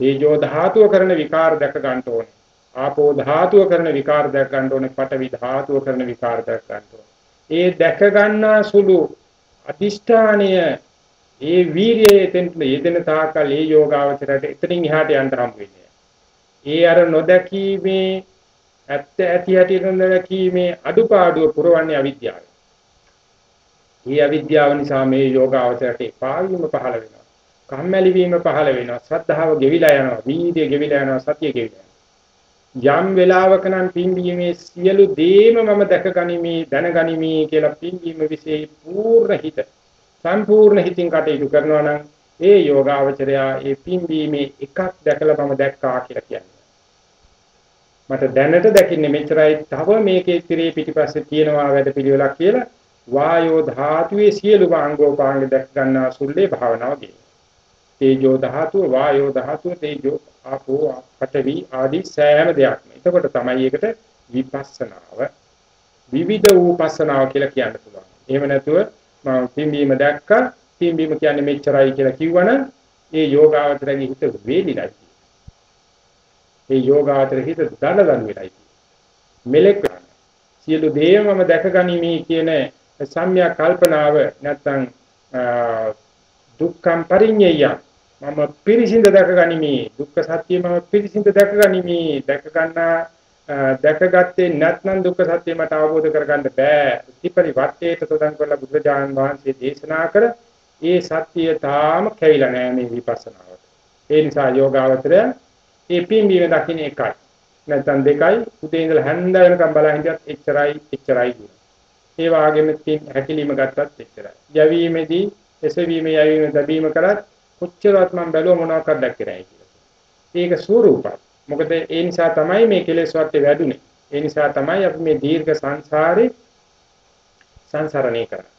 තේජෝ ධාතුව කරන විකාර දැක ගන්න ඕනේ. ආපෝ ධාතුව කරන විකාර දැක ගන්න ඕනේ. පඨවි ධාතුව කරන විකාර දැක ගන්න ඕනේ. ඒ දැක ගන්නා සුළු අදිෂ්ඨානීය ඒ වීර්යයේ තෙන්ට යෙදෙන තාකල් ඒ යෝගාවචරයට එතනින් එහාට යන්න හම් වෙන්නේ. ඒ අර නොදැකීමේ ඇත්ත ඇති ඇති නොදැකීමේ අඩුපාඩුව පුරවන්නේ අවිද්‍යාවයි. මේ අවිද්‍යාව නිසා මේ යෝගාවචරයට එපා වීම පහළ වෙනවා. කම්මැලි වීම පහළ වෙනවා. ශ්‍රද්ධාව ගෙවිලා යනවා. වීර්යය ගෙවිලා යනවා. සතිය ගෙවිලා යම් වෙලාවක නම් පින්බීමේ සියලු දේම මම දැකගනිමි දැනගනිමි කියලා පින්බීම વિશે පූර්ණ හිත සම්පූර්ණ හිතින් කටයුතු කරනවා නම් ඒ යෝගාවචරයා ඒ පින්බීමේ එකක් දැකලා මම දැක්කා කියලා කියන්නේ. මට දැනට දකින්නේ මෙච්චරයි තව මේකේ tire පිටිපස්සේ තියෙනවා වැඩ පිළිවෙලක් කියලා වායෝ ධාතුවේ සියලු අංගෝපාංග දැක් ගන්නා සුල්ලේ භාවනාව කියනවා. තේජෝ ධාතුව වායෝ ධාතුව තේජෝ ආපෝ පඨවි ආදී සෑම දෙයක්ම. එතකොට තමයි ඒකට විපස්සනාව විවිධ වූ පස්සනාව කියලා කියන්න පුළුවන්. එහෙම නැතුව මම පිම්බීම දැක්කා පිම්බීම කියන්නේ මෙච්චරයි කියලා කිව්වනම් ඒ යෝගාවචරයේ හිත වේලිලා ඒ යෝගාවචරයේ හිත දඩදන් වෙලයි. මෙලෙක් සියලු දේමම දැකගනිමි කියන සම්‍යක් කල්පනාව නැත්තම් දුක්ඛම් පරිඤ්ඤය මම පිරිසිඳ දැකගනිමි දුක්ඛ සත්‍ය මම පිරිසිඳ දැකගනිමි දැක ගන්නා දැකගත්තේ නැත්නම් දුක්ඛ සත්‍ය මට අවබෝධ කරගන්න බෑ. ඉතිපරි වටේට තොදන් කරලා බුදුරජාණන් වහන්සේ දේශනා කර ඒ සත්‍ය තාම කැවිලා නෑ මේ විපස්සනාවට. ඒ නිසා යෝගාවචරය ඒ පින්බීම දකින්න එකයි. නැත්නම් දෙකයි උදේ ඉඳලා හැන්ද වෙනකම් බලා හිටියත් එච්චරයි එච්චරයි කියන. ඒ වගේම හැකිලිම ගත්තත් එච්චරයි. යැවීමේදී එසවීම යැවීම දබීම කරත් කොච්චරවත් මම බැලුව මොනවාක්වත් දැක්කේ නැහැ කියලා. ඒක ස්වරූපයි. මොකද ඒ නිසා තමයි මේ කෙලෙස් වත්තේ වැඩුණේ. ඒ නිසා තමයි අපි මේ දීර්ඝ සංසාරේ සංසරණය කරන්නේ.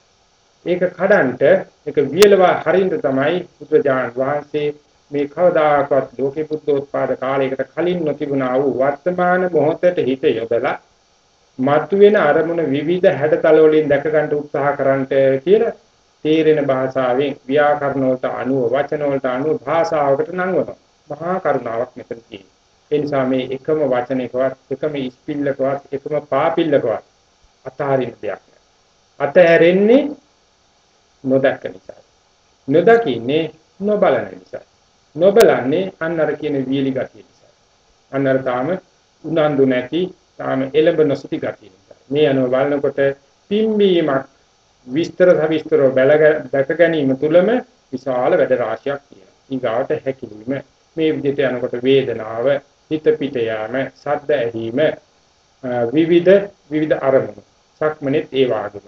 ඒක කඩන්ට ඒක වියලවා හරින්න තමයි බුදුජාන වහන්සේ මේ කවදාකවත් ලෝකේ බුද්ධෝත්පාද කාලයකට කලින් නොතිබුණා වූ වර්තමාන මොහොතට හිත යොදලා මතුවෙන අරමුණ විවිධ හැඩතල වලින් දැක ගන්න උත්සාහ කරන්නට කියලා තේරෙන භාෂාවෙන් ව්‍යාකරණ වලට අනුව වචන වලට අනුව භාෂාවකට නංවනවා. මහා කරුණාවක් මෙතන තියෙනවා. ඒ නිසා මේ එකම වචනයකවත් එකම ඉස්පිල්ලකවත් එකම පාපිල්ලකවත් අතහරින්න දෙයක් නෑ. අතහැරෙන්නේ නොදැක්ක නිසා. නොදකින්නේ නොබලන නිසා. නොබලන්නේ අන්නර කියන වීලි ගතිය නිසා. අන්නර තාම උනන්දු නැති තාම එළඹ නොසිටි ගතිය නිසා. මේ අනුව බලනකොට පිම්බීමක් විස්තර සවිස්තරව දැක ගැනීම තුළම විශාල වැඩ රාශියක් තියෙනවා. ඊගාවට හැකිලිම මේ විදිහට යනකොට වේදනාව, හිත පිට යාම, සද්ද ඇහිම, විවිධ විවිධ අරමුණු. සක්මනෙත් ඒ වාගේම.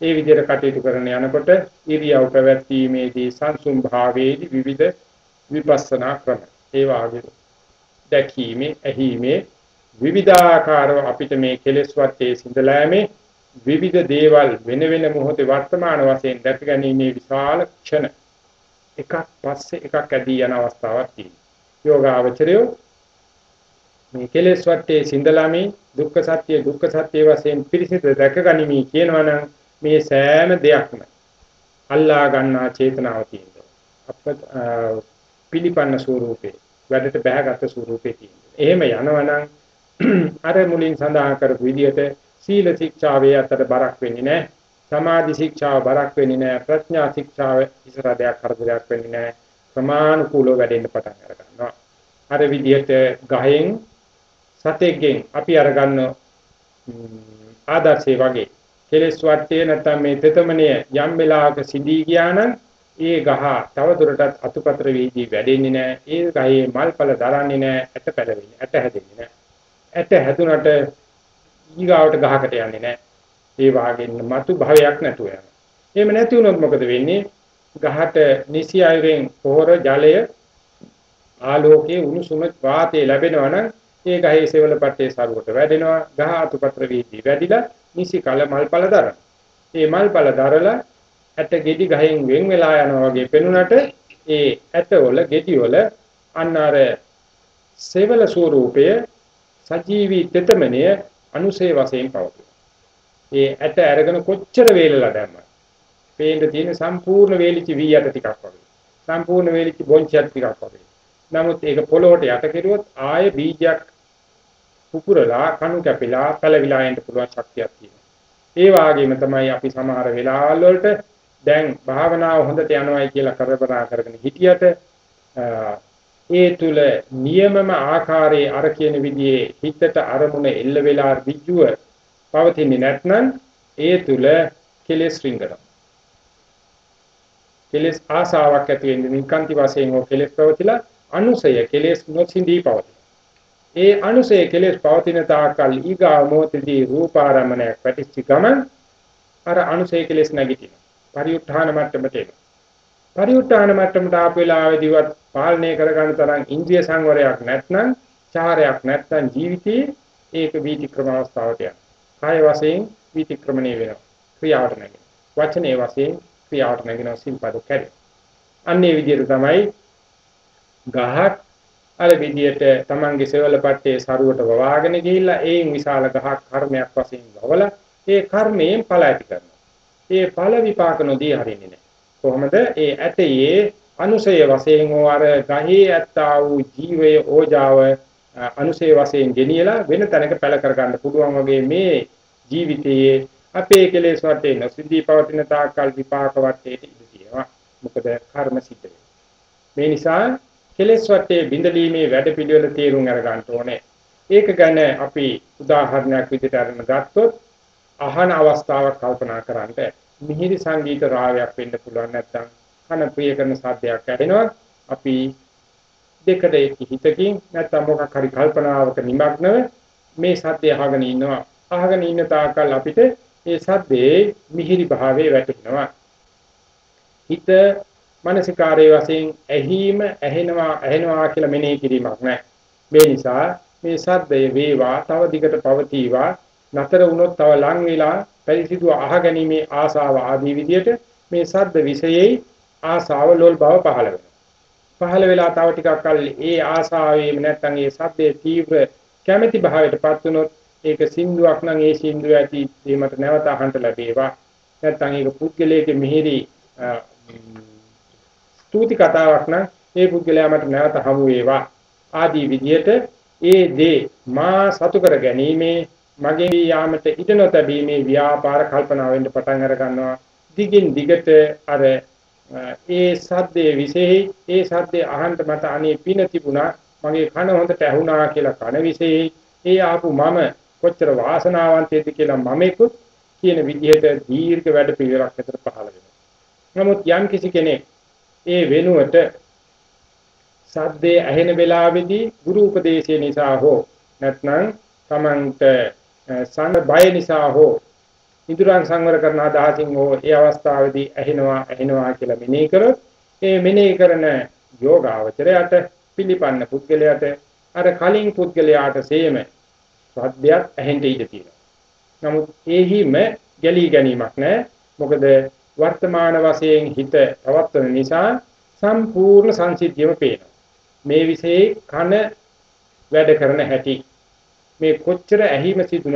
ඒ විදිහට කටයුතු කරන යනකොට ඉරියව් පැවැත්වීමේදී සංසුම් භාවයේදී විවිධ විපස්සනා ක්‍රම. ඒ වාගේ දැකීමේ, ඇහිීමේ විවිධාකාරව අපිට මේ කෙලෙස් වත්තේ සිඳලෑමේ විවිධ දේවල් වෙන වෙන මොහොතේ වර්තමාන වශයෙන් දැක ගැනීමේ විශාල ක්ෂණ එකක් පස්සේ එකක් ඇදී යන අවස්ථාවක් තියෙනවා. යෝගාවචරය මේ කෙලෙස් වටේ සිඳලාමේ දුක්ඛ සත්‍ය දුක්ඛ සත්‍ය වශයෙන් පිරිසිදු දැක ගැනීම කියනවනම් මේ සෑම දෙයක්ම අල්ලා ගන්නා චේතනාව තියෙනවා. අප පිළිපන්න ස්වරූපේ වැඩට බැහැගත් ස්වරූපේ තියෙනවා. එහෙම යනවනම් අර මුලින් සඳහන් කරපු විදිහට සීල ශික්ෂාවේ අතර බරක් වෙන්නේ නැහැ. සමාධි ශික්ෂාව බරක් වෙන්නේ නැහැ. ප්‍රඥා ශික්ෂාව ඉස්සරහට කරදරයක් වෙන්නේ නැහැ. ප්‍රමාණිකූලව වැඩෙන්න පටන් අර ගන්නවා. අර විදිහට ගහෙන් සතෙක්ගෙන් අපි අරගන්න ආදර්ශය වගේ කෙලස් වටේ නැත්නම් මේ තෙතමනිය යම් වෙලාවක සිඳී ගියා නම් ඒ ගහ තව දුරටත් අතුපතර වේදී වැඩෙන්නේ නැහැ. ඒ ගහේ මල්පල දරන්නේ නැහැ. ඇට පැලවෙන්නේ. ඇට හැදෙන්නේ නැහැ. ඇට හැදුනට ඊගාවට ගහකට යන්නේ නැහැ. ඒ වාගෙන් මතු භවයක් නැතුව යනවා. එහෙම නැති වුණොත් මොකද වෙන්නේ? ගහට නිසි අයුරෙන් පොහොර ජලය ආලෝකයේ උණුසුම වාතය ලැබෙනවා නම් ඒ ගහේ සෙවල පට්ටේ සරුවට වැඩෙනවා. ගහ අතුපත්‍ර වීදී වැඩිලා නිසි කල මල්පල දරන. මේ මල්පල දරලා ඇට ගෙඩි ගහෙන් වෙන් වෙලා යනවා වගේ පෙනුනට ඒ ඇටවල ගෙඩිවල අන්න අර සෙවල ස්වරූපය සජීවී තෙතමනය අනුසේ වශයෙන් පවතින. ඒ ඇට අරගෙන කොච්චර වේලලා දැම්මත් පේන්න තියෙන සම්පූර්ණ වේලිච්ච වී යට ටිකක් වගේ. සම්පූර්ණ වේලිච්ච බොන්චියක් ටිකක් වගේ. නමුත් ඒක පොළොවට යට කෙරුවොත් ආයේ බීජයක් පුපුරලා කණු කැපිලා පැලවිලා යන්න පුළුවන් ශක්තියක් තියෙනවා. ඒ වගේම තමයි අපි සමහර වෙලාවල් වලට දැන් භාවනාව හොඳට යනවායි කියලා කරබරා කරගෙන හිටියට ඒ තුල නියමම ආකාරයේ අර කියන විදිහේ හිතට අරමුණ එල්ල වෙලා ඍජුව පවතින්නේ නැත්නම් ඒ තුල කෙලෙස් රිංගනවා. කෙලෙස් ආසාවක් ඇති වෙන්නේ නිකාන්ති වශයෙන් ඕ කෙලෙස් ප්‍රවතිලා අනුසය කෙලෙස් නොසින්දී පවතී. ඒ අනුසය කෙලෙස් පවතින තාකල් ඊගා මොහොතදී රූපාරමණයක් පැටිච්ච ගමන් අර අනුසය කෙලෙස් නැගිටිනවා. පරිඋත්ථාන මට්ටමට එනවා. පරිඋත්ථාන මට්ටමට ආපු වෙලාවේදීවත් පාලනය කරගන්න තරම් ඉන්ද්‍රිය සංවරයක් නැත්නම් චාරයක් නැත්නම් ජීවිතේ ඒක වීතික්‍රම අවස්ථාවට යනවා. කාය වශයෙන් වීතික්‍රමණය වෙනවා. ක්‍රියාවට නැගෙනවා. වචනේ වශයෙන් ක්‍රියාවට නැගෙනවා සිල්පද කැරේ. අන්නේ විදිහට තමයි ගහක් අර විදිහට Tamange සෙවල පට්ටේ සරුවට වවාගෙන ගිහිල්ලා ඒන් විශාල ගහක් කර්මයක් වශයෙන් වවලා ඒ කර්මයෙන් ඵල ඇති කරනවා. ඒ ඵල විපාක නොදී හරින්නේ නැහැ. කොහොමද? ඒ ඇතයේ අනුසය වශයෙන් අර ගහේ ඇත්තා වූ ජීවය ඕජාව අනුසය වශයෙන් ගෙනියලා වෙන තැනක පැල කර ගන්න පුළුවන් වගේ මේ ජීවිතයේ අපේ කෙලෙස් වටේ නොසිද්ධී පවතින තාක්කල් විපාක වටේට ඉඳ තියෙනවා. මොකද කර්ම සිද්ධ මේ නිසා කෙලෙස් වටේ බිඳලීමේ වැඩපිළිවෙල තේරුම් අරගන්න ඕනේ. ඒක ගැන අපි උදාහරණයක් විදිහට අරගෙන ගත්තොත් අහන අවස්ථාවක් කල්පනා කරන්න මිහිරි සංගීත රාවයක් වෙන්න පුළුවන් නැත්නම් කන ප්‍රිය කරන සාධ්‍යයක් ඇහෙනවා. අපි දෙකට හිතකින් නැත්නම් මොකක් හරි කල්පනාවක නිමග්නව මේ සද්දය අහගෙන ඉන්නවා. අහගෙන ඉන්න තාකල් අපිට මේ සද්දේ මිහිරි භාවයේ වැටෙනවා. හිත මානසිකාරයේ වශයෙන් ඇහිම ඇහෙනවා ඇහෙනවා කියලා මෙනෙහි කිරීමක් නැහැ. මේ නිසා මේ සද්දය වේවා තව දිගට පවතිවා. නතර වුණොත් තව ලං වෙලා පරිසිදු අහගැනීමේ ආසාව ආදී විදියට මේ සද්ද විශේෂයි ආසාව ලෝල් බව පහළ වෙනවා. පහළ වෙලා තව ටිකක් කල් ඒ ආසාවෙම නැත්නම් ඒ සද්දේ තීව්‍ර කැමැති භාවයටපත් වුණොත් ඒක සින්දුවක් නම් ඒ සින්දුව ඇති ඒමට නැවත අහන්න ලැබේවා. නැත්නම් ඒක පුද්ගලයේ මිහිරි ස්තුති කතාවක් නම් ඒ පුද්ගලයා මට නැවත හමු වේවා. ආදී විදියට ඒ දේ මා සතු කර ගැනීමේ මගේ යාමට ඉඩ නොතැබීමේ ව්‍යාපාර කල්පනා වෙන්න පටන් අර ගන්නවා. දිගින් දිගට අර ඒ සද්දේ විශේෂයි ඒ සද්දේ අහන්න මට අනේ පින තිබුණා මගේ කන හොඳට ඇහුණා කියලා කන විශේෂයි ඒ ආපු මම කොච්චර වාසනාවන්තයද කියලා මමෙකුත් කියන විදිහට දීර්ඝ වැඩ පිළිවෙලක් අතර පහළ වෙනවා. නමුත් යම් කිසි කෙනෙක් ඒ වෙනුවට සද්දේ ඇහෙන වෙලාවේදී ගුරු උපදේශය නිසා හෝ නැත්නම් තමන්ට සංග බය නිසා හෝ ඉදurang සංවර කරන අදහසින් හෝ ඒ අවස්ථාවේදී ඇහෙනවා ඇහෙනවා කියලා මෙනෙහි කරොත් ඒ මෙනෙහි කරන යෝගාවචරයට පිළිපන්න පුද්ගලයාට අර කලින් පුද්ගලයාට සේම සද්දයක් ඇහෙන්න ඉඩ තියෙනවා. නමුත් ඒහිම ගැලී ගැනීමක් නැහැ. මොකද වර්තමාන වශයෙන් හිත පවත්වන නිසා සම්පූර්ණ සංසිද්ධියම පේනවා. මේ විශේෂ කන වැඩ කරන හැටි මේ කොච්චර ඇහිම සිදු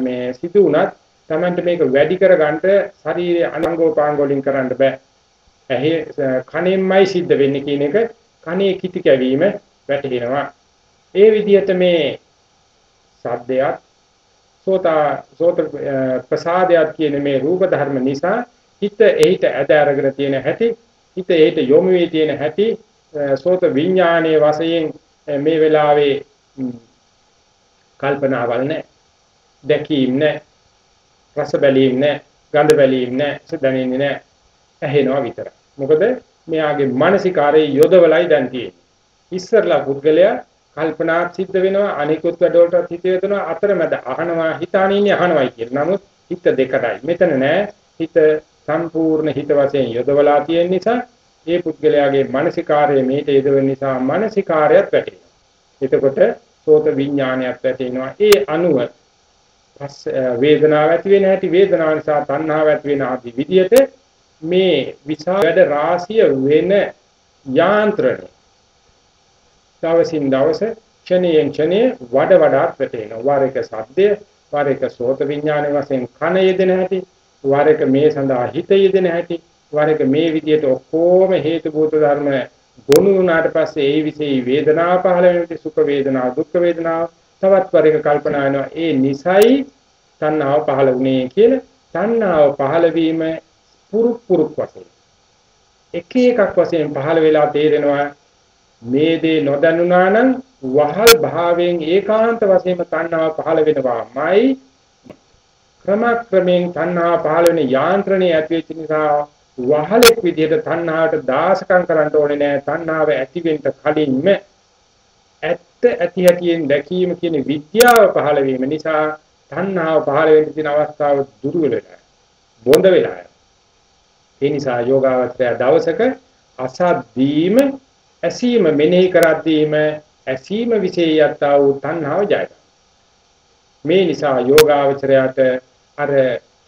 මේ සිදු වුණත් Tamanට මේක වැඩි කරගන්න ශරීරයේ අනංගෝපාංග වලින් කරන්න බෑ. ඇහි කණෙන්මයි සිද්ධ වෙන්නේ කියන එක කණේ කිති කැවීම වැටහෙනවා. ඒ විදිහට මේ සද්දයක් සෝතා සෝත ප්‍රසාදයක් කියන මේ රූප ධර්ම නිසා හිත එහිට ඇද අරගෙන තියෙන හැටි හිත එහිට යොමු වී තියෙන හැටි සෝත විඥානයේ වශයෙන් මේ වෙලාවේ කල්පනාවල් නැහැ දැකීම් නැහැ රස බැලීම් නැහැ, ගඳ බැලීම් නැහැ, දැනෙන්නේ නැහැ. ඇහෙනවා විතරයි. මොකද මෙයාගේ මානසිකාරයේ යොදවලයි දැන් තියෙන්නේ. ඉස්සරලා පුද්ගලයා කල්පනා සිද්ධ වෙනවා අනිකුත් වැඩවලට හිත යොදනවා අතරමැද අහනවා හිතාන ඉන්නේ අහනවයි කියන. නමුත් හිත දෙකටයි. මෙතන නෑ හිත සම්පූර්ණ හිත වශයෙන් යොදවලා තියෙන නිසා ඒ පුද්ගලයාගේ මානසිකාරයේ මේට යොදවෙන නිසා මානසිකාරයත් වැටෙනවා. එතකොට සෝත විඥානයත් වැටෙනවා. ඒ අනුව පස් වේදනාව ඇති වෙන හැටි වේදනාව නිසා තණ්හාව ඇති වෙන ආදී විදිහට මේ විශාල වැඩ රාශිය වෙන යාන්ත්‍රණය දවසින් දවස ක්ෂණයෙන් ක්ෂණය වඩ වඩාත් වැටෙනවා වර එක සද්දය වර එක සෝත විඥානයේ වශයෙන් කන යෙදෙන හැටි වර එක මේ සඳහා හිත යෙදෙන හැටි වර එක මේ විදිහට ඔක්කොම හේතු භූත ධර්ම ගොනු වුණාට පස්සේ ඒ විශේෂ වේදනාව පහළ වෙනකොට සුඛ වේදනාව දුක්ඛ වේදනාව තවත් වර එක කල්පනා වෙනවා. ඒ නිසයි තණ්හාව පහළ වුණේ කියලා. තණ්හාව පහළ වීම පුරුක් පුරුක් වශයෙන්. එක එකක් වශයෙන් පහළ වෙලා තේරෙනවා මේ දේ නොදන්නුනා නම් වහල් භාවයෙන් ඒකාන්ත වශයෙන්ම තණ්හාව පහළ වෙනවාමයි. ක්‍රමක්‍රමයෙන් තණ්හාව පහළ වෙන යාන්ත්‍රණය ඇති වෙච්ච නිසා වහලෙක් විදිහට තණ්හාවට දාසකම් කරන්න ඕනේ නෑ. තණ්හාව ඇති වෙන්න කලින්ම ඇත්ත ඇති හැටියෙන් දැකීම කියන විද්‍යාව පහළ වීම නිසා තණ්හාව පහළ වෙන්න තියෙන අවස්ථාව දුරු වෙලා බොඳ වෙලා ඒ නිසා යෝගාවචරය දවසක අසද්දීම ඇසීම මෙනෙහි කරද්දීම ඇසීම විශේෂයතා වූ තණ්හාව ජය මේ නිසා යෝගාවචරයට අර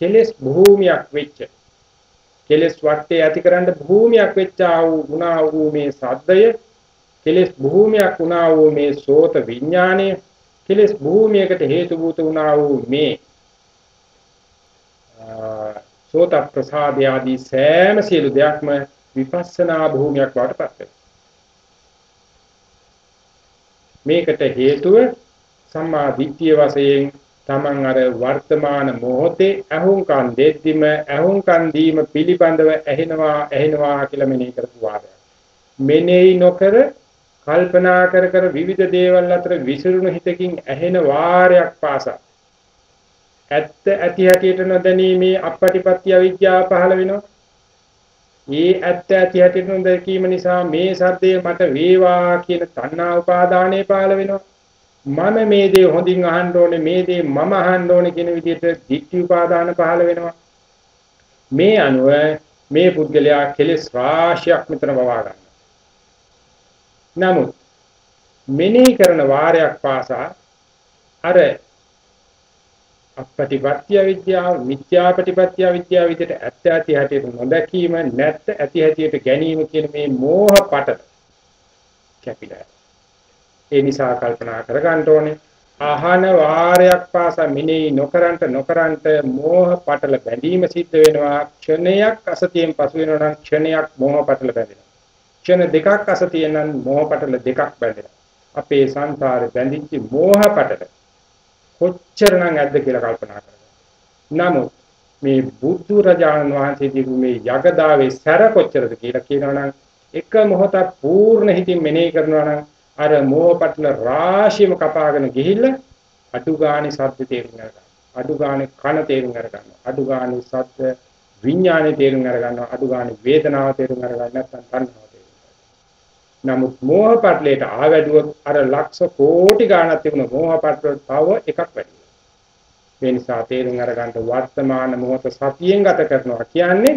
කෙලෙස් භූමියක් වෙච්ච කෙලෙස් වටේ ඇතිකරන භූමියක් වෙච්චා වූ ගුණා වූ මේ සද්දය කෙලෙස් භූමියක් වුණා වූ මේ සෝත විඥාණය කෙලෙස් භූමියකට හේතු භූත වුණා වූ මේ සෝත ප්‍රසාදය ආදී සෑම සියලු දෙයක්ම විපස්සනා භූමියක් බවට පත් වෙනවා. මේකට හේතුව සම්මා දිට්ඨිය වශයෙන් තමන් අර වර්තමාන මොහොතේ අහුම්කන් දෙද්දිම අහුම්කන් දීම පිළිබඳව ඇහෙනවා ඇහෙනවා කියලා මෙනෙහි කරපු වාරයක්. මෙනෙහි නොකර කල්පනා කර කර විවිධ දේවල් අතර විසිරුණු හිතකින් ඇහෙන වාරයක් පාසා ඇත්ත ඇති හැටියට නොදැනීමේ අපපටිපත්‍ය අවිද්‍යාව පහළ වෙනවා. මේ ඇත්ත ඇති හැටියට නොදැකීම නිසා මේ සද්දේ මට වේවා කියන තණ්හා උපාදානය පහළ වෙනවා. මම මේ දේ හොඳින් අහන්න ඕනේ මේ දේ මම අහන්න ඕනේ කියන විදිහට ditthi උපාදාන පහළ වෙනවා. මේ අනුව මේ පුද්ගලයා කෙලෙස් රාශියක් මෙතන වවා ගන්නවා. නමුත් මෙනෙහි කරන වාරයක් පාසා අර අපපටිපත්‍ය විද්‍යාව මිත්‍යාපටිපත්‍ය විද්‍යාව විදිහට ඇත්ත ඇති හැටියට නොදැකීම නැත්ත ඇති හැටියට ගැනීම කියන මේ මෝහ පට කැපිලා ඒ නිසා කල්පනා කරගන්න ඕනේ. ආහන වාරයක් පාසා මිනේ නොකරන්ට නොකරන්ට මෝහ පටල බැඳීම සිද්ධ වෙනවා. ක්ෂණයක් අසතියෙන් පසු වෙනවා නම් ක්ෂණයක් මෝහ පටල බැඳෙනවා. ක්ෂණ දෙකක් අසතියෙන් නම් මෝහ පටල දෙකක් බැඳෙනවා. අපේ සංසාරේ බැඳිච්ච මෝහ පටල කොච්චරනම් ඇද්ද කියලා කල්පනා කරගන්න. නමුත් මේ බුදු රජාණන් වහන්සේ දීපු මේ යගදාවේ සැර කොච්චරද කියලා කියනවනම් එක මොහොතක් පූර්ණ හිතින් මෙනෙහි කරනවා නම් අර මෝහපටල රාශියම කපාගෙන ගිහිල්ලා අඩු ගානේ සත්‍ය තේරුම් ගන්නවා. අඩු ගානේ කන තේරුම් ගන්නවා. අඩු ගානේ සත්‍ය විඥානේ තේරුම් ගන්නවා. අඩු ගානේ වේදනාව තේරුම් ගන්නවා. නැත්නම් තණ්හාව නමුත් මෝහ පටලයට ආවැඩුවොත් අර ලක්ෂ කෝටි ගණනක් තිබුණ මෝහ පටල තව එකක් වැඩි වෙනවා. නිසා තේරුම් අරගන්න වර්තමාන මොහොත සතියෙන් ගත කරනවා කියන්නේ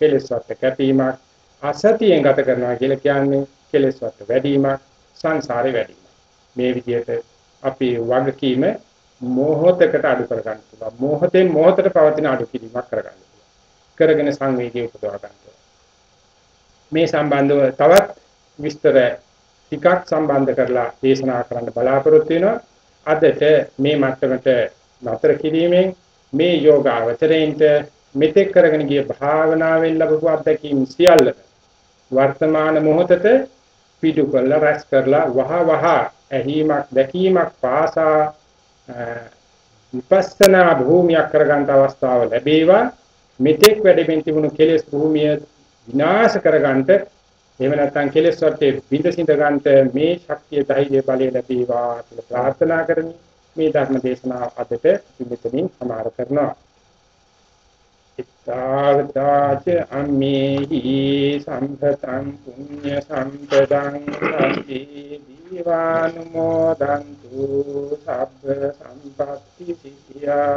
කෙලෙස් වත් කැපීමක් අසතියෙන් ගත කරනවා කියලා කියන්නේ කෙලෙස් වත් වැඩිවීමක් සංසාරේ වැඩිවීමක්. මේ විදිහට අපේ වගකීම මොහොතකට අඩු කර ගන්න පුළුවන්. මොහොතෙන් මොහොතට පවතින අඩු කිරීමක් කර ගන්න පුළුවන්. කරගෙන සංවේගී උපදවා ගන්න. මේ සම්බන්ධව තවත් විස්තර ටිකක් සම්බන්ධ කරලා දේශනා කරන්න බලාපොරොත්තු වෙනවා. අදට මේ මට්ටමට නතර කිරීමෙන් මේ යෝගාවචරයින්ට මෙතෙක් කරගෙන ගිය භාවනාවෙන් ලැබපු අත්දැකීම් සියල්ල වර්තමාන මොහොතට පිටු කරලා රැස් කරලා වහ වහ ඇහිමක් දැකීමක් පාසා විපස්සනා භූමියක් කරගන්න අවස්ථාව ලැබේවා මෙතෙක් වැඩෙමින් තිබුණු කෙලෙස් භූමිය විනාශ කරගන්නට එහෙම නැත්නම් කෙලෙස් වර්තේ බිඳ සිඳ ගන්නට මේ ශක්තිය ධෛර්ය බලය ලැබේවා කියලා ප්‍රාර්ථනා කරමි. මේ ධර්ම දේශනාව අදට මෙතනින් සමාර කරනවා. ඉත්තාවතාච අම්මේහි සම්පතං පුඤ්ඤ සම්පදං සම්පේ දීවානුමෝදන්තු සබ්බ සම්පත්ති සිද්ධා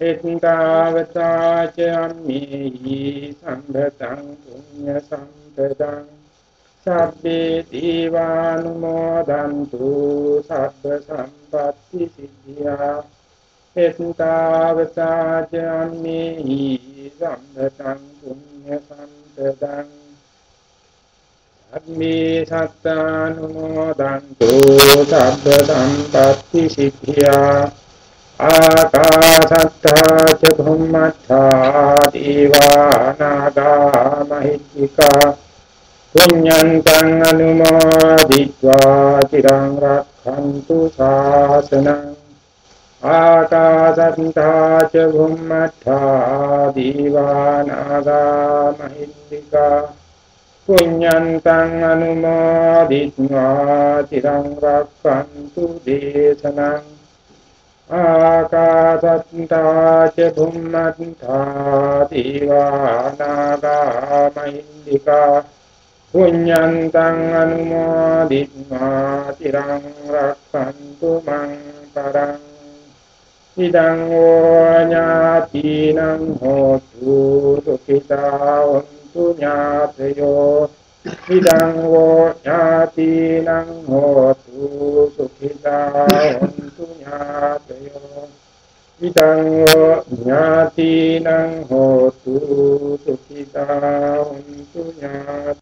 එත්තාවතාච අම්මේහි සම්පතං පුඤ්ඤ සම්පදං සම්පදං සබ්බේ දීවානුමෝදන්තු සබ්බ සම්පatti සිද්ධියා එතුතාවතාච අම්මේහි සම්මතං පුඤ්ඤ සම්පදං අම්මේ සත්තානුමෝදන්තු සබ්බ සම්පත්ති සිද්ධියා ආකාශත්තා ච භුම්මත්තා දීවානාගා මහිත්‍තිකා පුඤ්ඤන්තං අනුමෝදිत्वा চিරං රක්ඛන්තු ශාසනං ආකාසත්තා ච භුම්මත්තා දීවානාගා මහිත්‍තිකා පුඤ්ඤන්තං අනුමෝදිත්වා තිරං රක්ඛන්තු දේශනං ආකාසත්තා ච භුම්මත්තා දීවානාගා මහිත්‍තිකා පුඤ්ඤන්තං අනුමෝදිත්වා තිරං රක්ඛන්තු මං පරං ඉදං ඥාතිනං හෝතු දුක්ඛිතාවන්තු ඥාතයෝ ඉදං ඥාතිනං හෝතු සුඛිතාවන්තු ඥාතයෝ ඉදං ඥාතිනං හෝතු සුඛිතාවන්තු ඥාතයෝ